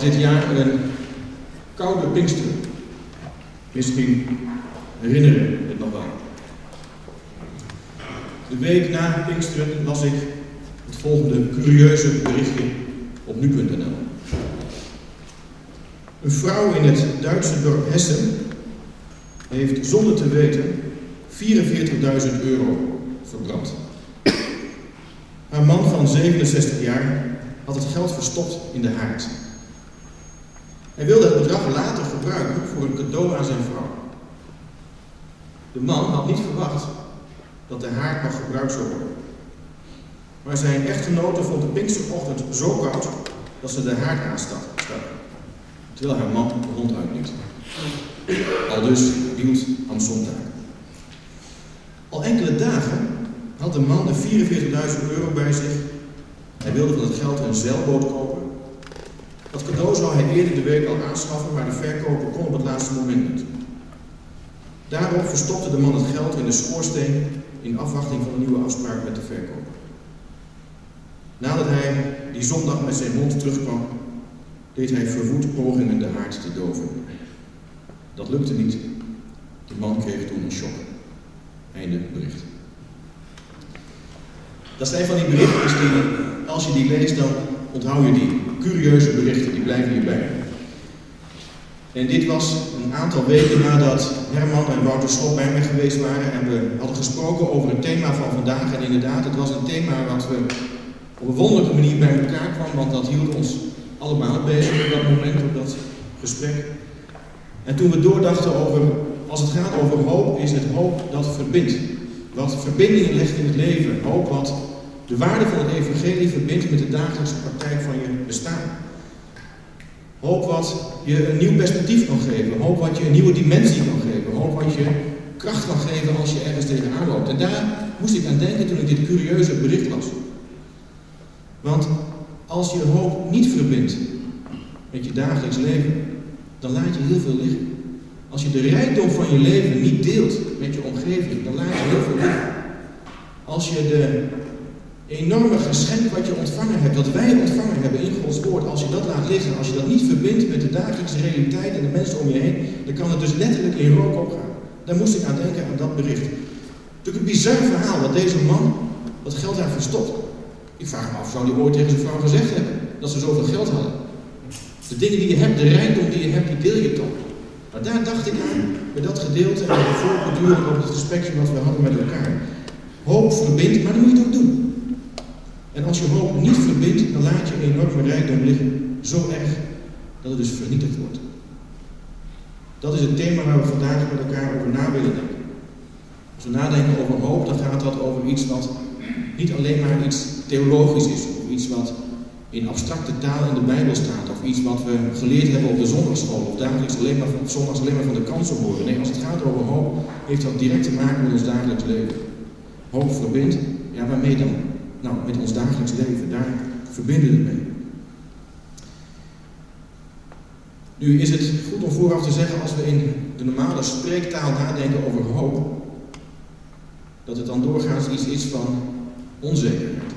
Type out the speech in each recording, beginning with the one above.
dit jaar een koude Pinkster. Misschien herinneren het nog wel. De week na Pinksteren las ik het volgende curieuze berichtje op nu.nl. Een vrouw in het Duitse dorp Hessen heeft zonder te weten 44.000 euro verbrand. Haar man van 67 jaar had het geld verstopt in de haard. Hij wilde het bedrag later gebruiken voor een cadeau aan zijn vrouw. De man had niet verwacht dat de haard nog gebruikt worden. Maar zijn echtgenote vond de Pinksterochtend zo koud dat ze de haard aanstak, terwijl haar man de hond. Al dus hield aan zondag. Al enkele dagen had de man de 44.000 euro bij zich. Hij wilde van het geld een zeilboot kopen. Dat cadeau zou hij eerder de week al aanschaffen, maar de verkoper kon op het laatste moment niet. Daarop verstopte de man het geld in de schoorsteen in afwachting van een nieuwe afspraak met de verkoper. Nadat hij die zondag met zijn hond terugkwam, deed hij verwoed pogingen de haard te doven. Dat lukte niet. De man kreeg toen een shock. Einde bericht. Dat zijn van die berichtjes die, als je die leest, dan onthoud je die. Curieuze berichten, die blijven hierbij. En dit was een aantal weken nadat Herman en Wouter Schop bij mij geweest waren en we hadden gesproken over het thema van vandaag. En inderdaad, het was een thema wat we op een wonderlijke manier bij elkaar kwam, want dat hield ons allemaal bezig op dat moment, op dat gesprek. En toen we doordachten over, als het gaat over hoop, is het hoop dat verbindt. Wat verbindingen legt in het leven. Hoop wat de waarde van het evangelie verbindt met de dagelijkse praktijk van je bestaan. Hoop wat je een nieuw perspectief kan geven. Hoop wat je een nieuwe dimensie kan geven. Hoop wat je kracht kan geven als je ergens tegenaan loopt. En daar moest ik aan denken toen ik dit curieuze bericht las. Want als je hoop niet verbindt met je dagelijks leven, dan laat je heel veel liggen. Als je de rijkdom van je leven niet deelt met je omgeving, dan laat je heel veel liggen. Als je de enorme geschenk wat je ontvangen hebt, dat wij ontvangen hebben in Gods woord, als je dat laat liggen, als je dat niet verbindt met de dagelijkse realiteit en de mensen om je heen, dan kan het dus letterlijk in rook opgaan. Daar moest ik aan denken aan dat bericht. Natuurlijk een bizar verhaal dat deze man dat geld daar verstopt. Ik vraag me af, zou hij ooit tegen zijn vrouw gezegd hebben dat ze zoveel geld hadden? De dingen die je hebt, de rijkdom die je hebt, die deel je toch. Maar daar dacht ik aan, bij dat gedeelte en voortdurend op het gesprekje wat we hadden met elkaar. Hoop verbindt, maar dan moet je het ook doen. En als je hoop niet verbindt, dan laat je enorme rijkdom liggen. Zo erg dat het dus vernietigd wordt. Dat is het thema waar we vandaag met elkaar over na willen denken. Als we nadenken over hoop, dan gaat dat over iets wat niet alleen maar iets theologisch is, of iets wat in abstracte taal in de Bijbel staat, of iets wat we geleerd hebben op de zondagschool, of dagelijks alleen maar, op zondags alleen maar van de kansen horen. Nee, als het gaat over hoop, heeft dat direct te maken met ons dagelijks leven. Hoop verbindt, ja waarmee dan? Nou, met ons dagelijks leven, daar verbinden we mee. Nu is het goed om vooraf te zeggen, als we in de normale spreektaal nadenken over hoop, dat het dan doorgaans iets is van onzekerheid.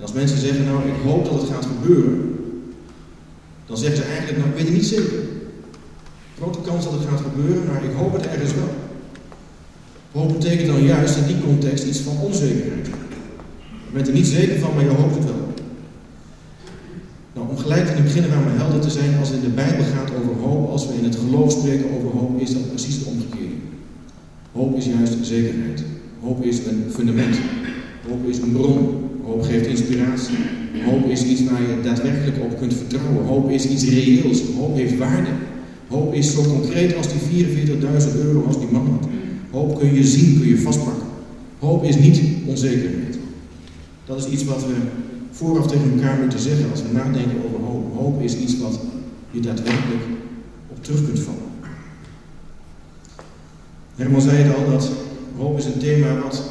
Als mensen zeggen, nou ik hoop dat het gaat gebeuren, dan zeggen ze eigenlijk, nou ik weet het niet zeker. Grote kans dat het gaat gebeuren, maar ik hoop het ergens wel. Hoop betekent dan juist in die context iets van onzekerheid. Je bent er niet zeker van, maar je hoopt het wel. Nou, om gelijk in het begin maar helder te zijn, als het in de Bijbel gaat over hoop, als we in het geloof spreken over hoop, is dat precies de omgekeerde. Hoop is juist zekerheid. Hoop is een fundament. Hoop is een bron. Hoop geeft inspiratie. Hoop is iets waar je daadwerkelijk op kunt vertrouwen. Hoop is iets reëels. Hoop heeft waarde. Hoop is zo concreet als die 44.000 euro als die man had. Hoop kun je zien, kun je vastpakken. Hoop is niet onzekerheid. Dat is iets wat we vooraf tegen elkaar moeten zeggen als we nadenken over hoop. Hoop is iets wat je daadwerkelijk op terug kunt vallen. Herman zei het al, dat hoop is een thema wat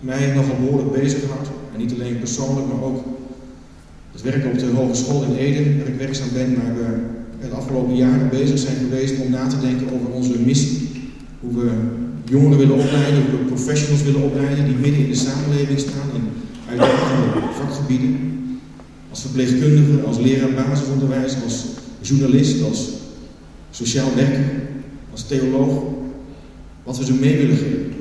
mij nogal behoorlijk bezighoudt. En niet alleen persoonlijk, maar ook het werk op de Hogeschool in Eden, waar ik werkzaam ben, waar we het afgelopen jaren bezig zijn geweest om na te denken over onze missie. Hoe we jongeren willen opleiden, hoe we professionals willen opleiden die midden in de samenleving staan uitdagende vakgebieden. als verpleegkundige, als leraar basisonderwijs, als journalist, als sociaal werker, als theoloog, wat we ze mee willen geven.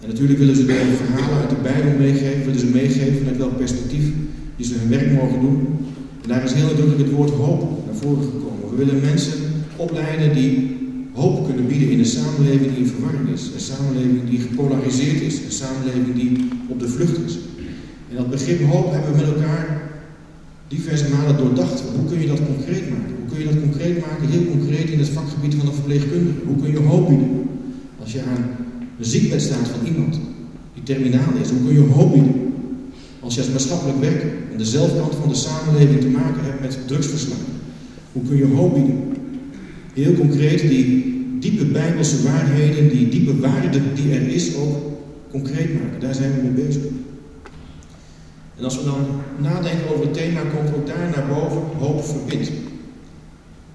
En natuurlijk willen ze de verhalen uit de Bijbel meegeven, willen ze meegeven met welk perspectief die ze hun werk mogen doen. En daar is heel natuurlijk het woord hoop naar voren gekomen. We willen mensen opleiden die hoop kunnen bieden in een samenleving die in verwarring is. Een samenleving die gepolariseerd is. Een samenleving die op de vlucht is. En dat begrip hoop hebben we met elkaar diverse malen doordacht. Hoe kun je dat concreet maken? Hoe kun je dat concreet maken, heel concreet in het vakgebied van de verpleegkundige? Hoe kun je hoop bieden? Als je aan een ziekbed staat van iemand die terminaal is, hoe kun je hoop bieden? Als je als maatschappelijk werker aan de zelfkant van de samenleving te maken hebt met drugsverslaving, hoe kun je hoop bieden? Heel concreet die diepe bijbelse waarheden, die diepe waarde die er is, ook concreet maken. Daar zijn we mee bezig. En als we dan nadenken over het thema, komt ook daar naar boven hoop verbindt.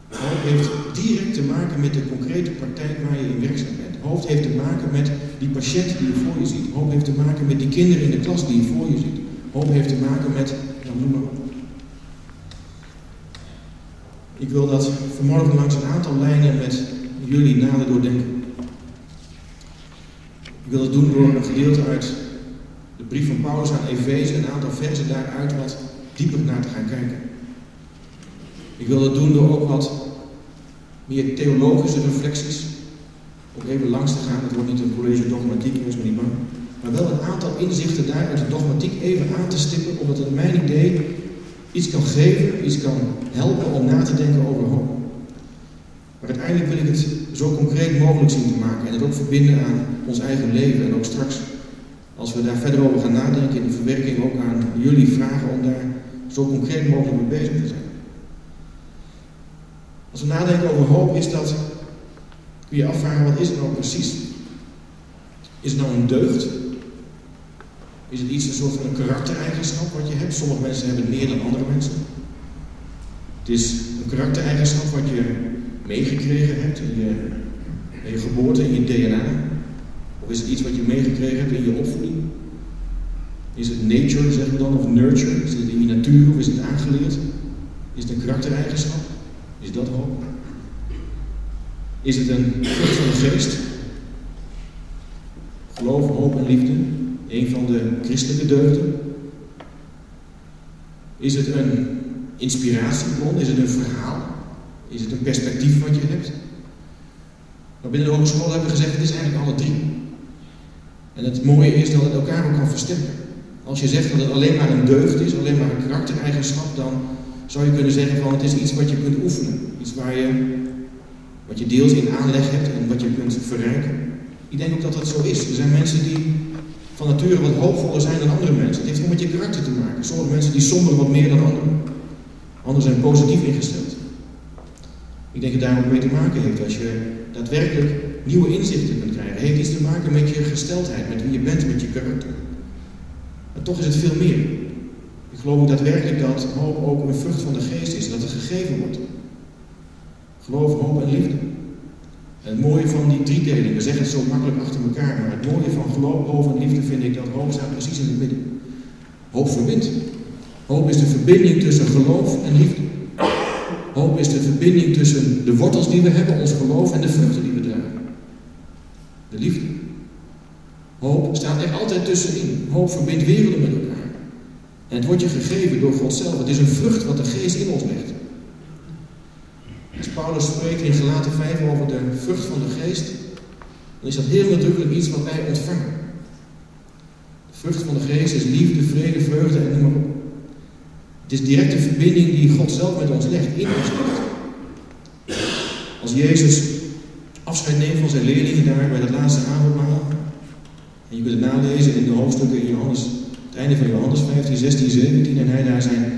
Hoop heeft direct te maken met de concrete praktijk waar je in werkzaam bent. Hoop heeft te maken met die patiënt die je voor je ziet. Hoop heeft te maken met die kinderen in de klas die je voor je ziet. Hoop heeft te maken met, nou noem maar op. Ik wil dat vanmorgen langs een aantal lijnen met jullie nader doordenken. Ik wil dat doen door een gedeelte uit brief van Paulus aan Efeze, een aantal versen daaruit wat dieper naar te gaan kijken. Ik wil dat doen door ook wat meer theologische reflecties, ook even langs te gaan. Het wordt niet een college dogmatiek, wees maar niet bang. Maar wel een aantal inzichten daar uit de dogmatiek even aan te stippen, omdat het mijn idee iets kan geven, iets kan helpen om na te denken over hoop. Maar uiteindelijk wil ik het zo concreet mogelijk zien te maken en het ook verbinden aan ons eigen leven en ook straks als we daar verder over gaan nadenken in de verwerking ook aan jullie vragen om daar zo concreet mogelijk mee bezig te zijn. Als we nadenken over hoop is dat, kun je afvragen wat is het nou precies? Is het nou een deugd? Is het iets, een soort van een karaktereigenschap wat je hebt? Sommige mensen hebben meer dan andere mensen. Het is een karaktereigenschap wat je meegekregen hebt in je, in je geboorte, in je DNA. Of is het iets wat je meegekregen hebt in je opvoeding? Is het nature, zeggen we dan, of nurture? Is het in je natuur of is het aangeleerd? Is het een karaktereigenschap? Is dat hoop? Is het een vrucht van de geest? Geloof, hoop en liefde. Een van de christelijke deugden. Is het een inspiratiebron? Is het een verhaal? Is het een perspectief wat je hebt? Maar binnen de hogeschool hebben we gezegd, het is eigenlijk alle drie. En het mooie is dat het elkaar ook kan versterken. Als je zegt dat het alleen maar een deugd is, alleen maar een karaktereigenschap, dan zou je kunnen zeggen van het is iets wat je kunt oefenen. Iets waar je, wat je deels in aanleg hebt en wat je kunt verrijken. Ik denk ook dat dat zo is. Er zijn mensen die van nature wat hoopvoller zijn dan andere mensen. Het heeft gewoon met je karakter te maken. Sommige mensen die somberen wat meer dan anderen. Anderen zijn positief ingesteld. Ik denk dat het daar ook mee te maken heeft. Als je daadwerkelijk nieuwe inzichten kunt krijgen. Heeft iets te maken met je gesteldheid, met wie je bent, met je karakter. Maar toch is het veel meer. Ik geloof ook daadwerkelijk dat hoop ook een vrucht van de geest is, dat het gegeven wordt. Geloof, hoop en liefde. Het mooie van die driedeling, we zeggen het zo makkelijk achter elkaar, maar het mooie van geloof, hoop en liefde vind ik dat hoop staat precies in het midden. Hoop verbindt. Hoop is de verbinding tussen geloof en liefde. Hoop is de verbinding tussen de wortels die we hebben, ons geloof, en de vruchten die we. De liefde. Hoop staat er altijd tussenin. Hoop verbindt werelden met elkaar. En het wordt je gegeven door God zelf. Het is een vrucht wat de geest in ons legt. Als Paulus spreekt in Gelaten 5 over de vrucht van de geest, dan is dat heel nadrukkelijk iets wat wij ontvangen. De vrucht van de geest is liefde, vrede, vreugde en noem maar op. Het is direct de verbinding die God zelf met ons legt, in ons legt. Als Jezus afscheid neemt van zijn leerlingen daar bij het laatste avondmaal, en je kunt het nalezen in de hoofdstukken in Johannes, het einde van Johannes 15, 16, 17, en hij daar zijn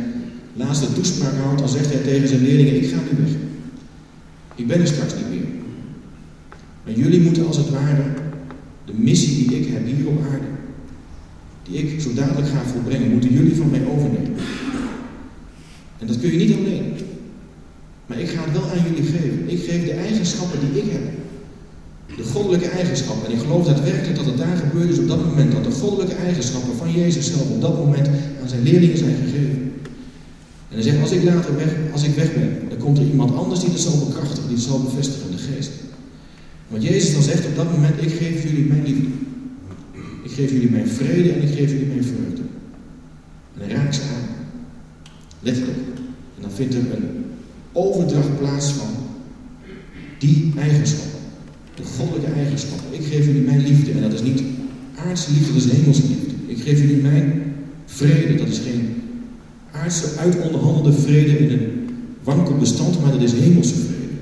laatste toespraak houdt, dan zegt hij tegen zijn leerlingen, ik ga nu weg. Ik ben er straks niet meer. Maar jullie moeten als het ware de missie die ik heb hier op aarde, die ik zo dadelijk ga volbrengen, moeten jullie van mij overnemen. En dat kun je niet alleen. Maar ik ga het wel aan jullie geven. Ik geef de eigenschappen die ik heb. De goddelijke eigenschappen. En ik geloof daadwerkelijk dat het daar gebeurd is op dat moment. Dat de goddelijke eigenschappen van Jezus zelf op dat moment aan zijn leerlingen zijn gegeven. En hij zegt, als ik later weg, als ik weg ben, dan komt er iemand anders die het zal bekrachtigen, die het zal bevestigen, de geest. Want Jezus dan zegt op dat moment, ik geef jullie mijn liefde. Ik geef jullie mijn vrede en ik geef jullie mijn vreugde. En hij raakt ze aan. Letterlijk. En dan vindt er een overdracht plaats van die eigenschappen. De goddelijke eigenschappen. Ik geef jullie mijn liefde. En dat is niet aardse liefde, dat is hemelse liefde. Ik geef jullie mijn vrede. Dat is geen aardse uitonderhandelde vrede in een wankel bestand, maar dat is hemelse vrede.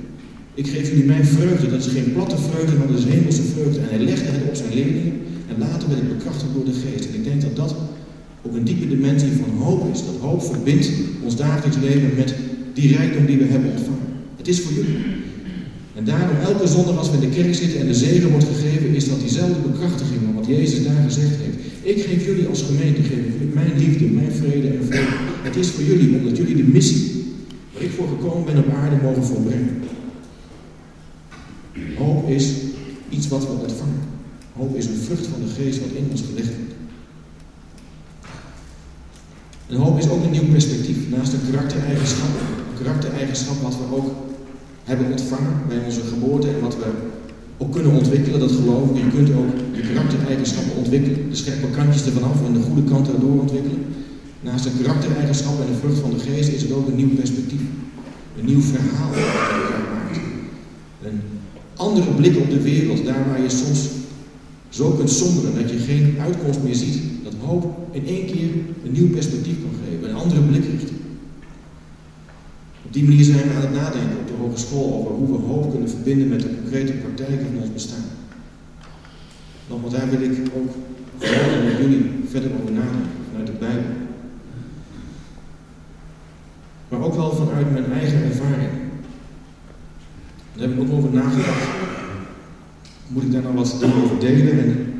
Ik geef jullie mijn vreugde. Dat is geen platte vreugde, maar dat is hemelse vreugde. En hij legde het op zijn leerlingen. En later werd het bekrachtigd door de geest. En ik denk dat dat ook een diepe dimensie van hoop is. Dat hoop verbindt ons dagelijks leven met die rijkdom die we hebben ontvangen. Het is voor jullie. En daarom elke zondag als we in de kerk zitten en de zegen wordt gegeven, is dat diezelfde bekrachtiging van wat Jezus daar gezegd heeft. Ik geef jullie als gemeente, mijn liefde, mijn vrede en vrede. Het is voor jullie, omdat jullie de missie waar ik voor gekomen ben op aarde mogen volbrengen. Hoop is iets wat we ontvangen. Hoop is een vrucht van de geest wat in ons gelegd wordt. En hoop is ook een nieuw perspectief. Naast een karaktereigenschap, een karaktereigenschap wat we ook hebben ontvangen bij onze geboorte en wat we ook kunnen ontwikkelen, dat we. Je kunt ook je karaktereigenschappen ontwikkelen, de scherpe kantjes ervan af en de goede kant erdoor ontwikkelen. Naast een karaktereigenschap en de vrucht van de geest is het ook een nieuw perspectief. Een nieuw verhaal. Een andere blik op de wereld, daar waar je soms zo kunt somberen dat je geen uitkomst meer ziet. Dat hoop in één keer een nieuw perspectief kan geven, een andere blikrichting. Op die manier zijn we aan het nadenken op de hogeschool over hoe we hoop kunnen verbinden met de concrete praktijken van ons bestaan. Nogmaals, daar wil ik ook vooral met jullie verder over nadenken, vanuit de Bijbel. Maar ook wel vanuit mijn eigen ervaring. Daar heb ik ook over nagedacht. Moet ik daar nou wat over delen? En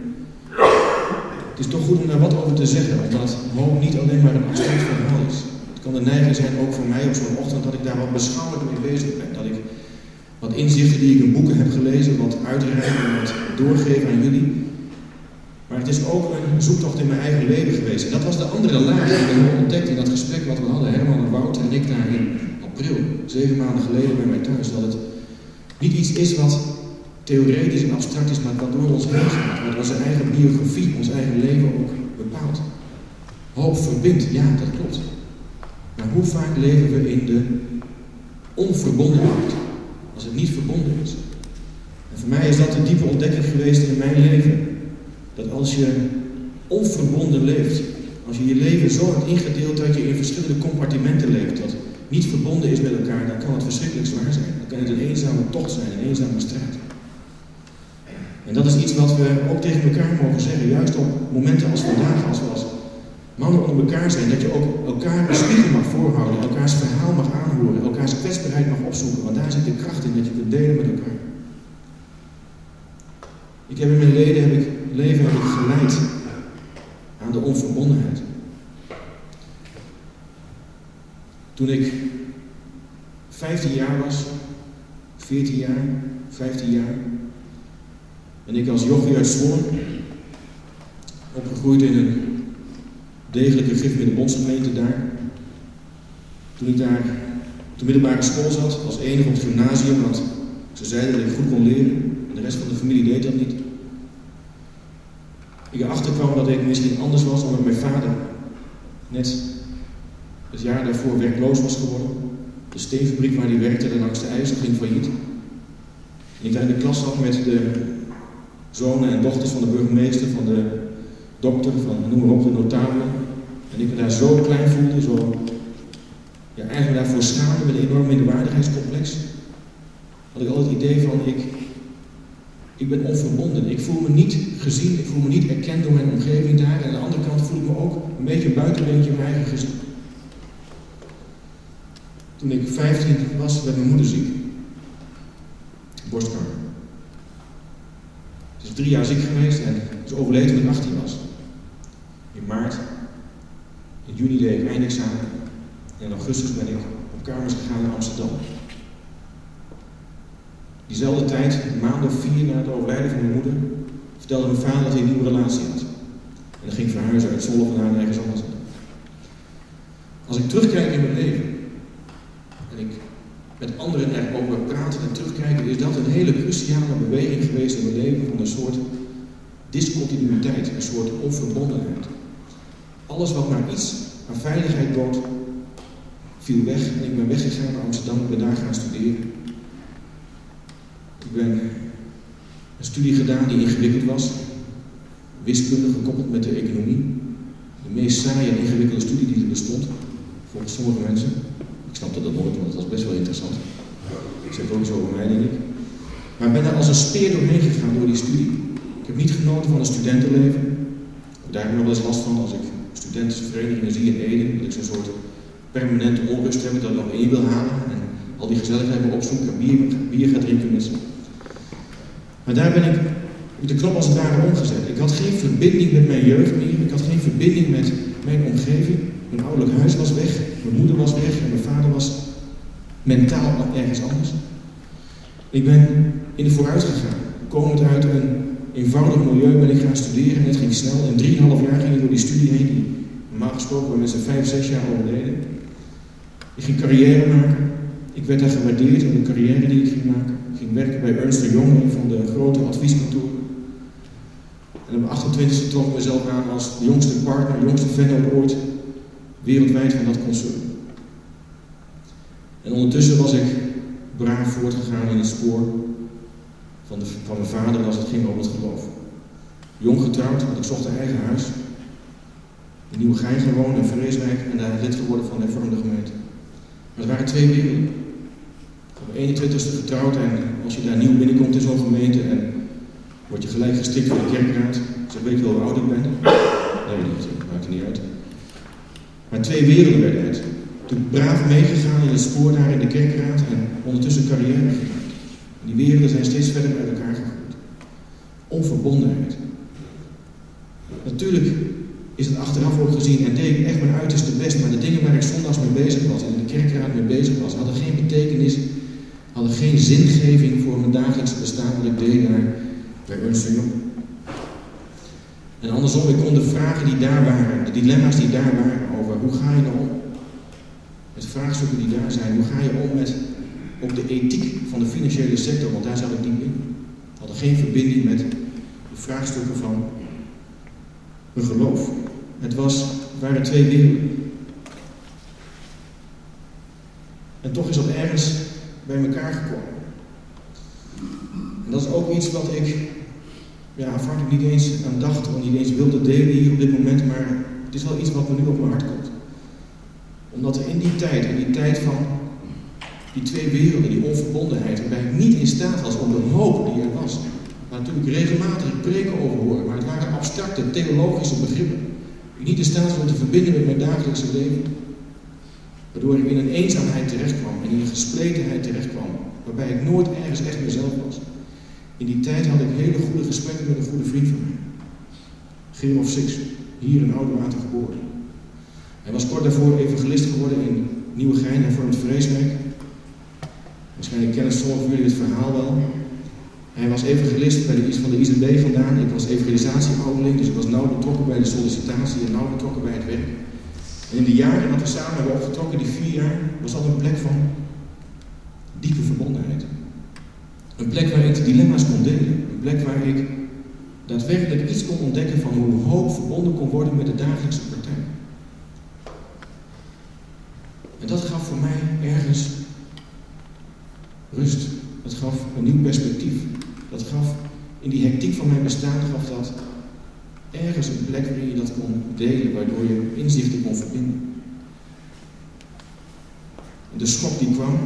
het is toch goed om daar wat over te zeggen, omdat hoop niet alleen maar een abstract verhaal is. Kan de neiging zijn, ook voor mij op zo'n ochtend, dat ik daar wat beschouwelijk mee bezig ben. Dat ik wat inzichten die ik in boeken heb gelezen, wat uitreiken en wat doorgeven aan jullie. Maar het is ook een zoektocht in mijn eigen leven geweest. En dat was de andere laag die ik ontdekte in dat gesprek wat we hadden, Herman en Wouter en ik daar in april, zeven maanden geleden bij mij thuis. Dat het niet iets is wat theoretisch en abstract is, maar wat door ons heen gaat. Wat onze eigen biografie, ons eigen leven ook bepaalt. Hoop verbindt, ja, dat klopt. Maar hoe vaak leven we in de onverbondenheid? Als het niet verbonden is. En voor mij is dat een diepe ontdekking geweest in mijn leven. Dat als je onverbonden leeft, als je je leven zo hebt ingedeeld dat je in verschillende compartimenten leeft, dat niet verbonden is met elkaar, dan kan het verschrikkelijk zwaar zijn. Dan kan het een eenzame tocht zijn, een eenzame strijd. En dat is iets wat we ook tegen elkaar mogen zeggen, juist op momenten als vandaag, als we mannen onder elkaar zijn, dat je ook elkaar een spiegel mag voorhouden, elkaars verhaal mag aanhoren, elkaars kwetsbaarheid mag opzoeken, want daar zit de kracht in dat je kunt delen met elkaar. Ik heb in mijn leden, heb ik, leven geleid aan de onverbondenheid. Toen ik 15 jaar was, 14 jaar, 15 jaar, ben ik als jochie uit Zwolle, opgegroeid in een degelijke gif de bondsgemeente daar. Toen ik daar op de middelbare school zat, als enige op het gymnasium, want ze zeiden dat ik goed kon leren. En de rest van de familie deed dat niet. Ik erachter kwam dat ik misschien anders was omdat mijn vader net het jaar daarvoor werkloos was geworden. De steenfabriek waar hij werkte, daar langs de IJssel, ging failliet. En ik daar in de klas zat met de zonen en dochters van de burgemeester, van de dokter, van noem maar op, de notabelen. En ik me daar zo klein voelde, zo ja, eigenlijk daarvoor schaamde met een enorm minderwaardigheidscomplex. Had ik altijd het idee van, ik, ik ben onverbonden. Ik voel me niet gezien, ik voel me niet erkend door mijn omgeving daar. En aan de andere kant voel ik me ook een beetje een buitenbeentje mijn eigen gezin. Toen ik 15 was, werd mijn moeder ziek. Borstkanker. Ze is drie jaar ziek geweest en is overleden toen ik 18 was. In maart, in juni deed ik eindexamen. En in augustus ben ik op kamers gegaan in Amsterdam. Diezelfde tijd, een maand of vier na het overlijden van mijn moeder, vertelde mijn vader dat hij een nieuwe relatie had. En dan ging verhuizen uit Zwolle vandaan ergens anders. Als ik terugkijk in mijn leven en ik met anderen erover praten en terugkijken, is dat een hele cruciale beweging geweest in mijn leven van een soort discontinuïteit, een soort onverbondenheid. Alles wat maar iets aan veiligheid bood, viel weg en ik ben weggegaan naar Amsterdam en ben daar gaan studeren. Ik ben een studie gedaan die ingewikkeld was, wiskunde gekoppeld met de economie. De meest saaie en ingewikkelde studie die er bestond, volgens sommige mensen. Ik snapte dat nooit, want het was best wel interessant. Ik zeg ook zo over mij, denk ik. Maar ik ben daar als een speer doorheen gegaan door die studie. Ik heb niet genoten van een studentenleven. Daar heb ik nog wel eens last van als ik studentenverenigingen zie in Ede. Dat ik zo'n soort permanente onrust heb, dat nog één wil halen. En al die gezelligheid wil opzoeken en bier, bier ga drinken met. Maar daar ben ik de knop als het ware omgezet. Ik had geen verbinding met mijn jeugd meer. Ik had geen verbinding met mijn omgeving. Mijn ouderlijk huis was weg. Mijn moeder was weg. En mijn vader was mentaal ergens anders. Ik ben in de vooruit gegaan. Komend uit een eenvoudig milieu ben ik gaan studeren. Het ging snel. In drieënhalf jaar ging ik door die studie heen. Normaal gesproken bij mensen vijf, zes jaar overleden. Ik ging carrière maken. Ik werd daar gewaardeerd in de carrière die ik ging maken. Ik ging werken bij Ernst Young, een van de grote advieskantoren. En op mijn 28e trok ik mezelf aan als de jongste partner, jongste vennoot ooit wereldwijd van dat concern. En ondertussen was ik braaf voortgegaan in het spoor van, de, van mijn vader als het ging over het geloof. Jong getrouwd, want ik zocht een eigen huis. In Nieuwegein gewoond in Vreeswijk en daar lid geworden van de hervormde gemeente. Maar het waren twee werelden. Op 21ste getrouwd en als je daar nieuw binnenkomt in zo'n gemeente en word je gelijk gestikt voor de kerkraad. Zo weet je hoe oud ik ben. Nee, dat maakt er niet uit. Maar twee werelden werden het. Toen braaf meegegaan in het spoor daar in de kerkraad en ondertussen carrière gemaakt. Die werelden zijn steeds verder bij elkaar gegroeid. Onverbondenheid. Natuurlijk is het achteraf ook gezien en deed ik echt mijn uiterste best, maar de dingen waar ik zondags mee bezig was en in de kerkraad mee bezig was, hadden geen betekenis, hadden geen zingeving voor mijn dagelijkse bestaan wat ik deed bij Ernst. En andersom, ik kon de vragen die daar waren, de dilemma's die daar waren over hoe ga je nou om? Met vraagstukken die daar zijn, hoe ga je om met ook de ethiek van de financiële sector, want daar zat ik niet in. Hadden geen verbinding met de vraagstukken van een geloof. Het, was, waren twee werelden. En toch is dat ergens bij elkaar gekomen. En dat is ook iets wat ik ja, aanvankelijk niet eens aan dacht, of niet eens wilde delen hier op dit moment, maar het is wel iets wat me nu op mijn hart komt. Omdat er in die tijd, in die tijd van die twee werelden, die onverbondenheid, waarbij ik niet in staat was om de hoop die er was, natuurlijk regelmatig preken over horen, maar het waren abstracte theologische begrippen, ik niet in staat om te verbinden met mijn dagelijkse leven, waardoor ik in een eenzaamheid terechtkwam en in een gespletenheid terechtkwam, waarbij ik nooit ergens echt mezelf was. In die tijd had ik hele goede gesprekken met een goede vriend van mij. Gerolf Six, hier in Oudewater geboren. Hij was kort daarvoor evangelist geworden in Nieuwegein en vormt Vreeswijk. Waarschijnlijk kennen sommigen jullie het verhaal wel. Hij was evangelist bij de, van de IZB vandaan. Ik was evangelisatieouderling, dus ik was nauw betrokken bij de sollicitatie en nauw betrokken bij het werk. En in de jaren dat we samen hebben opgetrokken, die vier jaar, was dat een plek van diepe verbondenheid. Een plek waar ik de dilemma's kon delen. Een plek waar ik daadwerkelijk iets kon ontdekken van hoe hoop verbonden kon worden met de dagelijkse praktijk. En dat gaf voor mij ergens rust. Dat gaf een nieuw perspectief. Dat gaf in die hectiek van mijn bestaan gaf dat ergens een plek waarin je dat kon delen, waardoor je inzichten kon verbinden. De schok die kwam,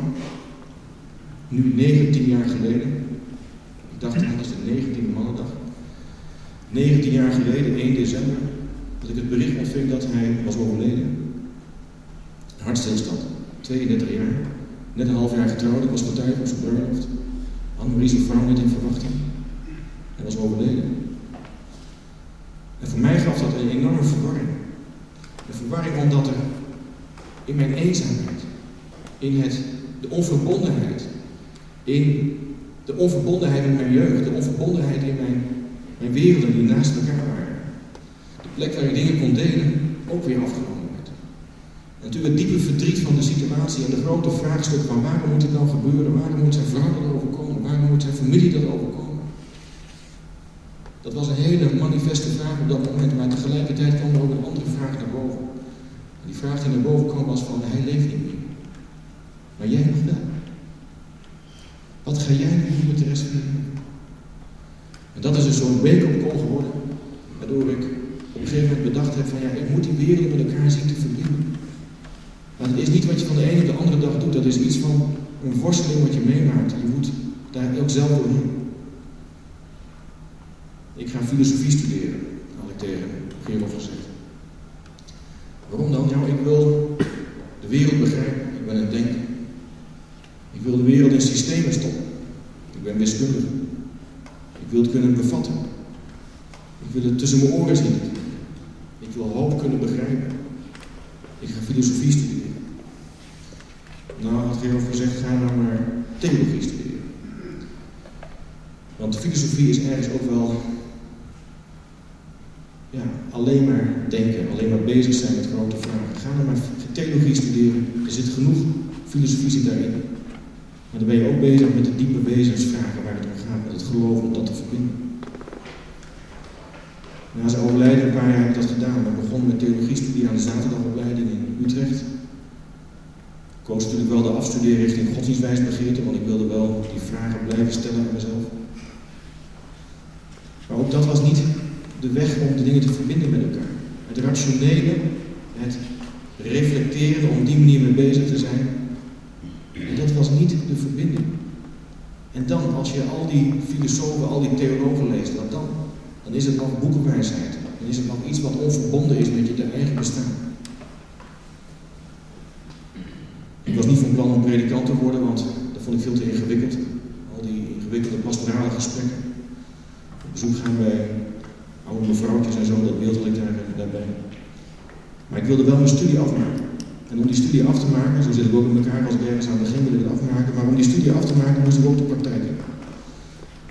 nu 19 jaar geleden. Ik dacht dat is de 19e mannendag. 19 jaar geleden, 1 december, dat ik het bericht ontving dat hij was overleden. Hartstilstand, 32 jaar. Net een half jaar getrouwd, ik was getuige op zijn bruiloft. Annemarie vrouw net in verwachting. Hij was overleden. En voor mij gaf dat een enorme verwarring. Een verwarring omdat er in mijn eenzaamheid, in het, de onverbondenheid, in de onverbondenheid in mijn jeugd, de onverbondenheid in mijn, mijn werelden die naast elkaar waren. De plek waar ik dingen kon delen, ook weer afgenomen werd. natuurlijk het diepe verdriet van de situatie en de grote vraagstuk van waarom moet het nou gebeuren? Waarom moet zijn vrouw dat overkomen? Waarom moet zijn familie dat overkomen? Dat was een hele manifeste vraag op dat moment, maar tegelijkertijd kwam er ook een andere vraag naar boven. En die vraag die naar boven kwam was van, hij leeft niet meer. Maar jij nog wel. Wat ga jij nu doen met de rest van je? En dat is dus zo'n wake-up call geworden, waardoor ik op een gegeven moment bedacht heb van ja, ik moet die wereld met elkaar zien te verbinden. Maar het is niet wat je van de ene op de andere dag doet, dat is iets van een worsteling wat je meemaakt. Je moet daar ook zelf doorheen. Ik ga filosofie studeren, had ik tegen Gerard gezegd. Waarom dan? Nou, ik wil de wereld begrijpen. Ik ben een denker. Ik wil de wereld in systemen stoppen. Ik ben wiskundige. Ik wil het kunnen bevatten. Ik wil het tussen mijn oren zien. Ik wil hoop kunnen begrijpen. Ik ga filosofie studeren. Nou had Gerard gezegd, ga nou maar theologie studeren. Want filosofie is ergens ook wel ja, alleen maar denken, alleen maar bezig zijn met grote vragen. Ga dan maar theologie studeren. Er zit genoeg filosofie zit daarin. Maar dan ben je ook bezig met de diepe wezensvragen waar het om gaat, met het geloven om dat te verbinden. Na zijn overlijden, een paar jaar heb ik dat gedaan. Ik begon met theologiestudie aan de zaterdagopleiding in Utrecht. Ik koos natuurlijk wel de afstudeerrichting godsdienstwijsbegeerte, want ik wilde wel die vragen blijven stellen aan mezelf. Maar ook dat was niet de weg om de dingen te verbinden met elkaar. Het rationele, het reflecteren, om die manier mee bezig te zijn. En dat was niet de verbinding. En dan, als je al die filosofen, al die theologen leest, wat dan? Dan is het nog boekenwijsheid. Dan onverbonden is met je eigen bestaan. Ik was niet van plan om predikant te worden, want dat vond ik veel te ingewikkeld. Al die ingewikkelde pastorale gesprekken. Op bezoek gaan bij oude mevrouwtjes en zo, dat beeld ik daar, daarbij. Maar ik wilde wel mijn studie afmaken. En om die studie af te maken, zo zit ik ook in elkaar als ergens aan begin wil ik het afmaken, maar om die studie af te maken moest ik ook de praktijk in.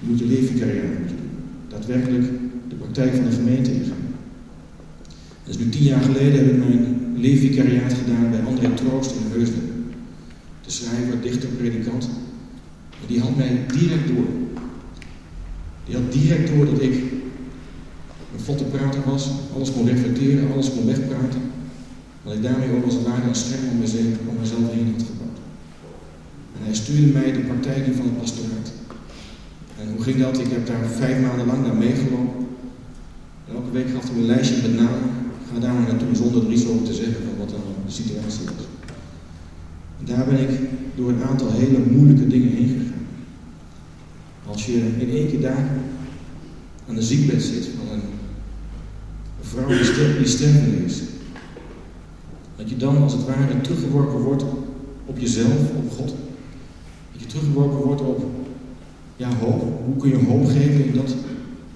Je moet je leefvicariaat doen. Daadwerkelijk de praktijk van de gemeente ingaan. Dus nu tien jaar geleden heb ik mijn leefvicariaat gedaan bij André Troost in Heusden. De schrijver, dichter, predikant. En die had mij direct door. Die had direct door dat ik een vlotte was, alles kon reflecteren, alles kon wegpraten. Dat ik daarmee ook als het ware een streng om mezelf, om mezelf heen had gebouwd. En hij stuurde mij de praktijk van het pastoraat. En hoe ging dat? Ik heb daar vijf maanden lang naar meegelopen. En elke week gaf hij een lijstje met namen. Ga daar maar naartoe zonder er iets over te zeggen van wat dan de situatie was. En daar ben ik door een aantal hele moeilijke dingen heen gegaan. Als je in één keer daar aan de ziekbed zit van een, vrouw die, stervende is. Dat je dan als het ware teruggeworpen wordt op jezelf, op God. Dat je teruggeworpen wordt op ja, hoop. Hoe kun je hoop geven in, dat,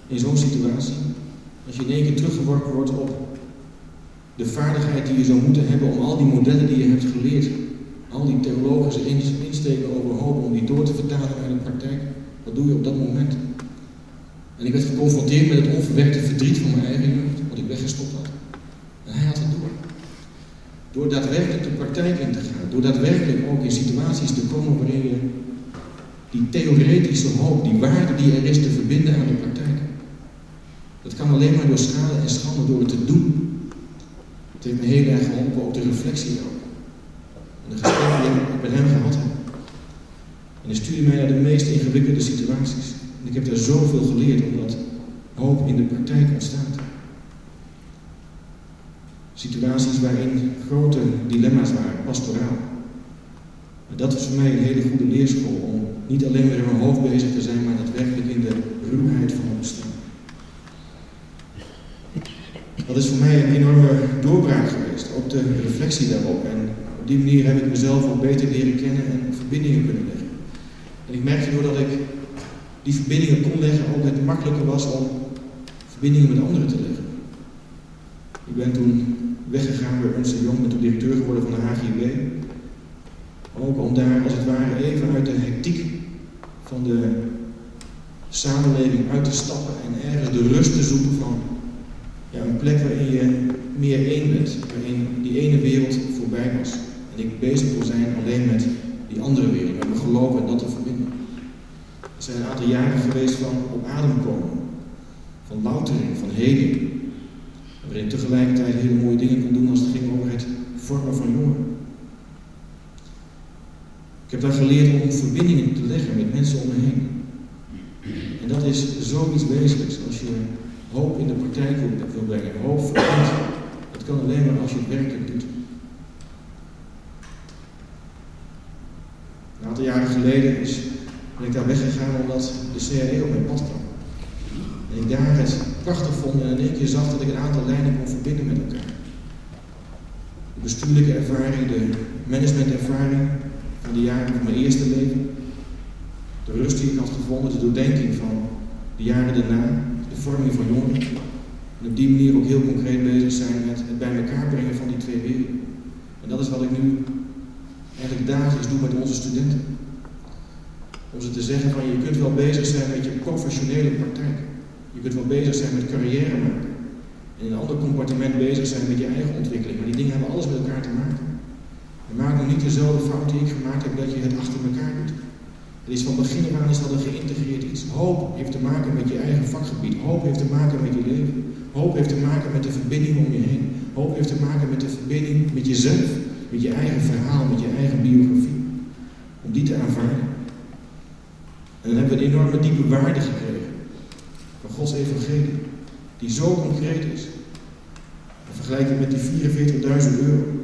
in zo'n situatie? Dat je in één keer teruggeworpen wordt op de vaardigheid die je zou moeten hebben om al die modellen die je hebt geleerd, al die theologische insteken over hoop, om die door te vertalen naar de praktijk. Wat doe je op dat moment? En ik werd geconfronteerd met het onverwerkte verdriet van mijn eigen jeugd, wat ik weggestopt had. En hij had het door. Door daadwerkelijk de praktijk in te gaan, door daadwerkelijk ook in situaties te komen waarin je die theoretische hoop, die waarde die er is, te verbinden aan de praktijk. Dat kan alleen maar door schade en schande, door het te doen. Het heeft me heel erg geholpen, ook de reflectie ook. En de gesprekken die ik met hem gehad heb. En hij stuurde mij naar de meest ingewikkelde situaties. En ik heb daar zoveel geleerd, omdat hoop in de praktijk ontstaat. Situaties waarin grote dilemma's waren, pastoraal. Maar dat was voor mij een hele goede leerschool om niet alleen in mijn hoofd bezig te zijn, maar daadwerkelijk in de ruwheid van het bestaan. Dat is voor mij een enorme doorbraak geweest, ook de En op die manier heb ik mezelf ook beter leren kennen en verbindingen kunnen leggen. En ik merkte doordat ik die verbindingen kon leggen, ook het makkelijker was om verbindingen met anderen te leggen. Ik ben toen weggegaan bij Ernst Jong, ben toen directeur geworden van de HGB. Ook om daar als het ware even uit de hectiek van de samenleving uit te stappen en ergens de rust te zoeken van ja, een plek waarin je meer één bent, waarin die ene wereld voorbij was. En ik bezig wil zijn alleen met die andere wereld, met mijn geloof en dat te verbinden. Er zijn een aantal jaren geweest van op adem komen, van loutering, van heden. Waarin ik tegelijkertijd hele mooie dingen kon doen als het ging over het vormen van jongeren. Ik heb daar geleerd om verbindingen te leggen met mensen om me heen. En dat is zoiets wezenlijks als je hoop in de praktijk wil brengen. Hoop verbindt. Kan alleen maar als je het werkelijk doet. Een aantal jaren geleden is, ben ik daar weggegaan omdat de CAE op mijn pad kwam. En ik daar het prachtig vond en in één keer zag dat ik een aantal lijnen kon verbinden met elkaar. De bestuurlijke ervaring, de managementervaring van de jaren van mijn eerste leven. De rust die ik had gevonden, de doordenking van de jaren daarna, de vorming van jongeren. En op die manier ook heel concreet bezig zijn met het bij elkaar brengen van die twee werelden. En dat is wat ik nu eigenlijk dagelijks doe met onze studenten. Om ze te zeggen van je kunt wel bezig zijn met je professionele praktijk. Je kunt wel bezig zijn met carrière maken. En in een ander compartiment bezig zijn met je eigen ontwikkeling. Maar die dingen hebben alles met elkaar te maken. En maak nog niet dezelfde fout die ik gemaakt heb dat je het achter elkaar doet. Het is van begin af aan is dat een geïntegreerd iets. Hoop heeft te maken met je eigen vakgebied. Hoop heeft te maken met je leven. Hoop heeft te maken met de verbinding om je heen. Hoop heeft te maken met de verbinding met jezelf. Met je eigen verhaal, met je eigen biografie. Om die te aanvaarden. En dan hebben we een enorme diepe waarde gekregen. Van Gods evangelie. Die zo concreet is. Vergelijk het met die 44.000 euro.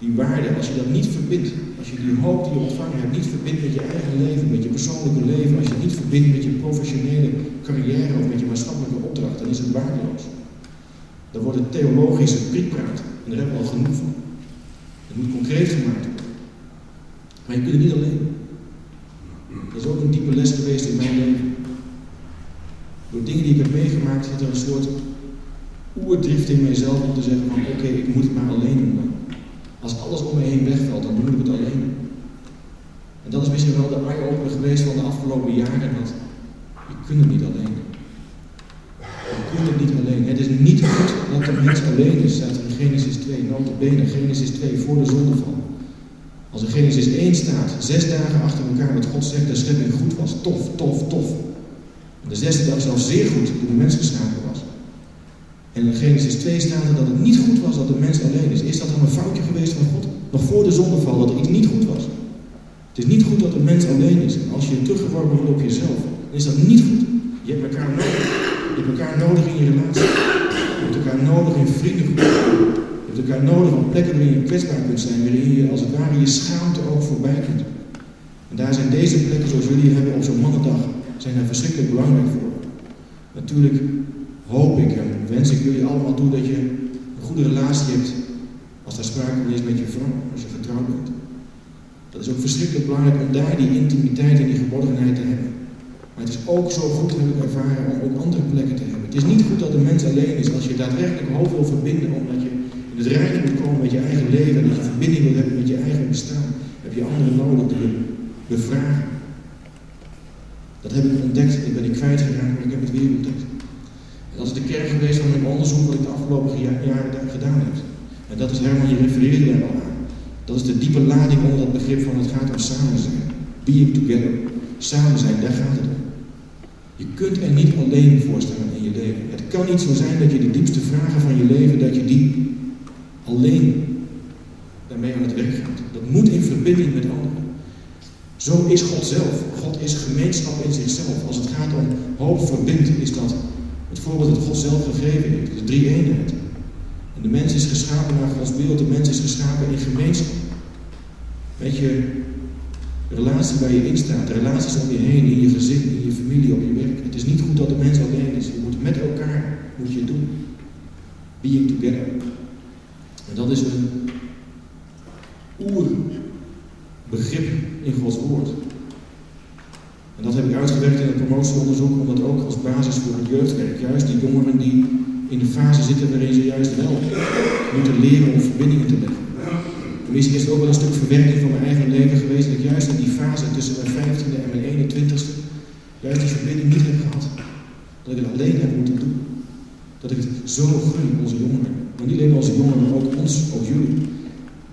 Die waarde, als je dat niet verbindt, als je die hoop die je ontvangen hebt niet verbindt met je eigen leven, met je persoonlijke leven, als je het niet verbindt met je professionele carrière of met je maatschappelijke opdracht, dan is het waardeloos. Dan wordt het theologische prikpraat. En daar hebben we al genoeg van. Het moet concreet gemaakt worden. Maar je kunt het niet alleen. Dat is ook een diepe les geweest in mijn leven. Door dingen die ik heb meegemaakt zit er een soort oerdrift in mijzelf om te zeggen van oké, ik moet het maar alleen doen. Als alles om me heen wegvalt, dan doe ik het alleen. En dat is misschien wel de eye-opener geweest van de afgelopen jaren, dat je kunt het niet alleen. Je kunt het niet alleen. Het is niet goed dat de mens alleen is, staat er in Genesis 2, bene Genesis 2, voor de zondeval. Als in Genesis 1 staat, zes dagen achter elkaar, dat God zegt de schepping goed was, tof, tof, tof. De zesde dag zelfs zeer goed, toen de mens geschapen was. En in Genesis 2 staat er dat het niet goed was dat de mens alleen is. Is dat dan een foutje geweest van God? Nog voor de zondeval, dat er iets niet goed was. Het is niet goed dat de mens alleen is. Als je teruggeworpen wordt op jezelf, dan is dat niet goed. Je hebt elkaar nodig. Je hebt elkaar nodig in je relatie. Je hebt elkaar nodig in vriendengroepen. Je hebt elkaar nodig op plekken waarin je kwetsbaar kunt zijn, waarin je als het ware je schaamte ook voorbij kunt. En daar zijn deze plekken zoals jullie hebben op zo'n mannendag, zijn daar verschrikkelijk belangrijk voor. Natuurlijk hoop ik en wens ik jullie allemaal toe dat je een goede relatie hebt als daar sprake van is met je vrouw, als je getrouwd bent. Dat is ook verschrikkelijk belangrijk om daar die intimiteit en die geborgenheid te hebben. Maar het is ook zo goed, heb ik ervaren, om ook andere plekken te hebben. Het is niet goed dat de mens alleen is als je daadwerkelijk hoop wil verbinden, omdat je in het reine moet komen met je eigen leven en dat je verbinding wil hebben met je eigen bestaan. Heb je anderen nodig die je bevragen. Dat heb ik ontdekt, ik ben ik kwijtgeraakt, maar ik heb het weer ontdekt. Dat is de kern geweest van mijn onderzoek wat ik de afgelopen jaren gedaan heb. En dat is Herman, je refereerde daar al aan. Dat is de diepe lading onder dat begrip van het gaat om samen zijn. Being together. Samen zijn, daar gaat het om. Je kunt er niet alleen voor staan in je leven. Het kan niet zo zijn dat je de diepste vragen van je leven, dat je die alleen daarmee aan het werk gaat. Dat moet in verbinding met anderen. Zo is God zelf. God is gemeenschap in zichzelf. Als het gaat om hoop verbindt, is dat het voorbeeld dat God zelf gegeven heeft, de drie eenheid. En de mens is geschapen naar Gods beeld, de mens is geschapen in gemeenschap. Weet je, de relatie waar je in staat, de relaties om je heen, in je gezin, in je familie, op je werk. Het is niet goed dat de mens alleen is. Je moet met elkaar moet je doen. Being together. En dat is een oerbegrip in Gods woord. En dat heb ik uitgewerkt in het promotieonderzoek, omdat ook als basis voor het jeugdwerk, juist die jongeren die in de fase zitten waarin ze juist wel moeten leren om verbindingen te leggen. Tenminste is het ook wel een stuk verwerking van mijn eigen leven geweest, dat ik juist in die fase tussen mijn 15e en mijn 21ste, juist die verbinding niet heb gehad. Dat ik het alleen heb moeten doen. Dat ik het zo gun, onze jongeren. Maar niet alleen onze jongeren, maar ook ons, ook jullie.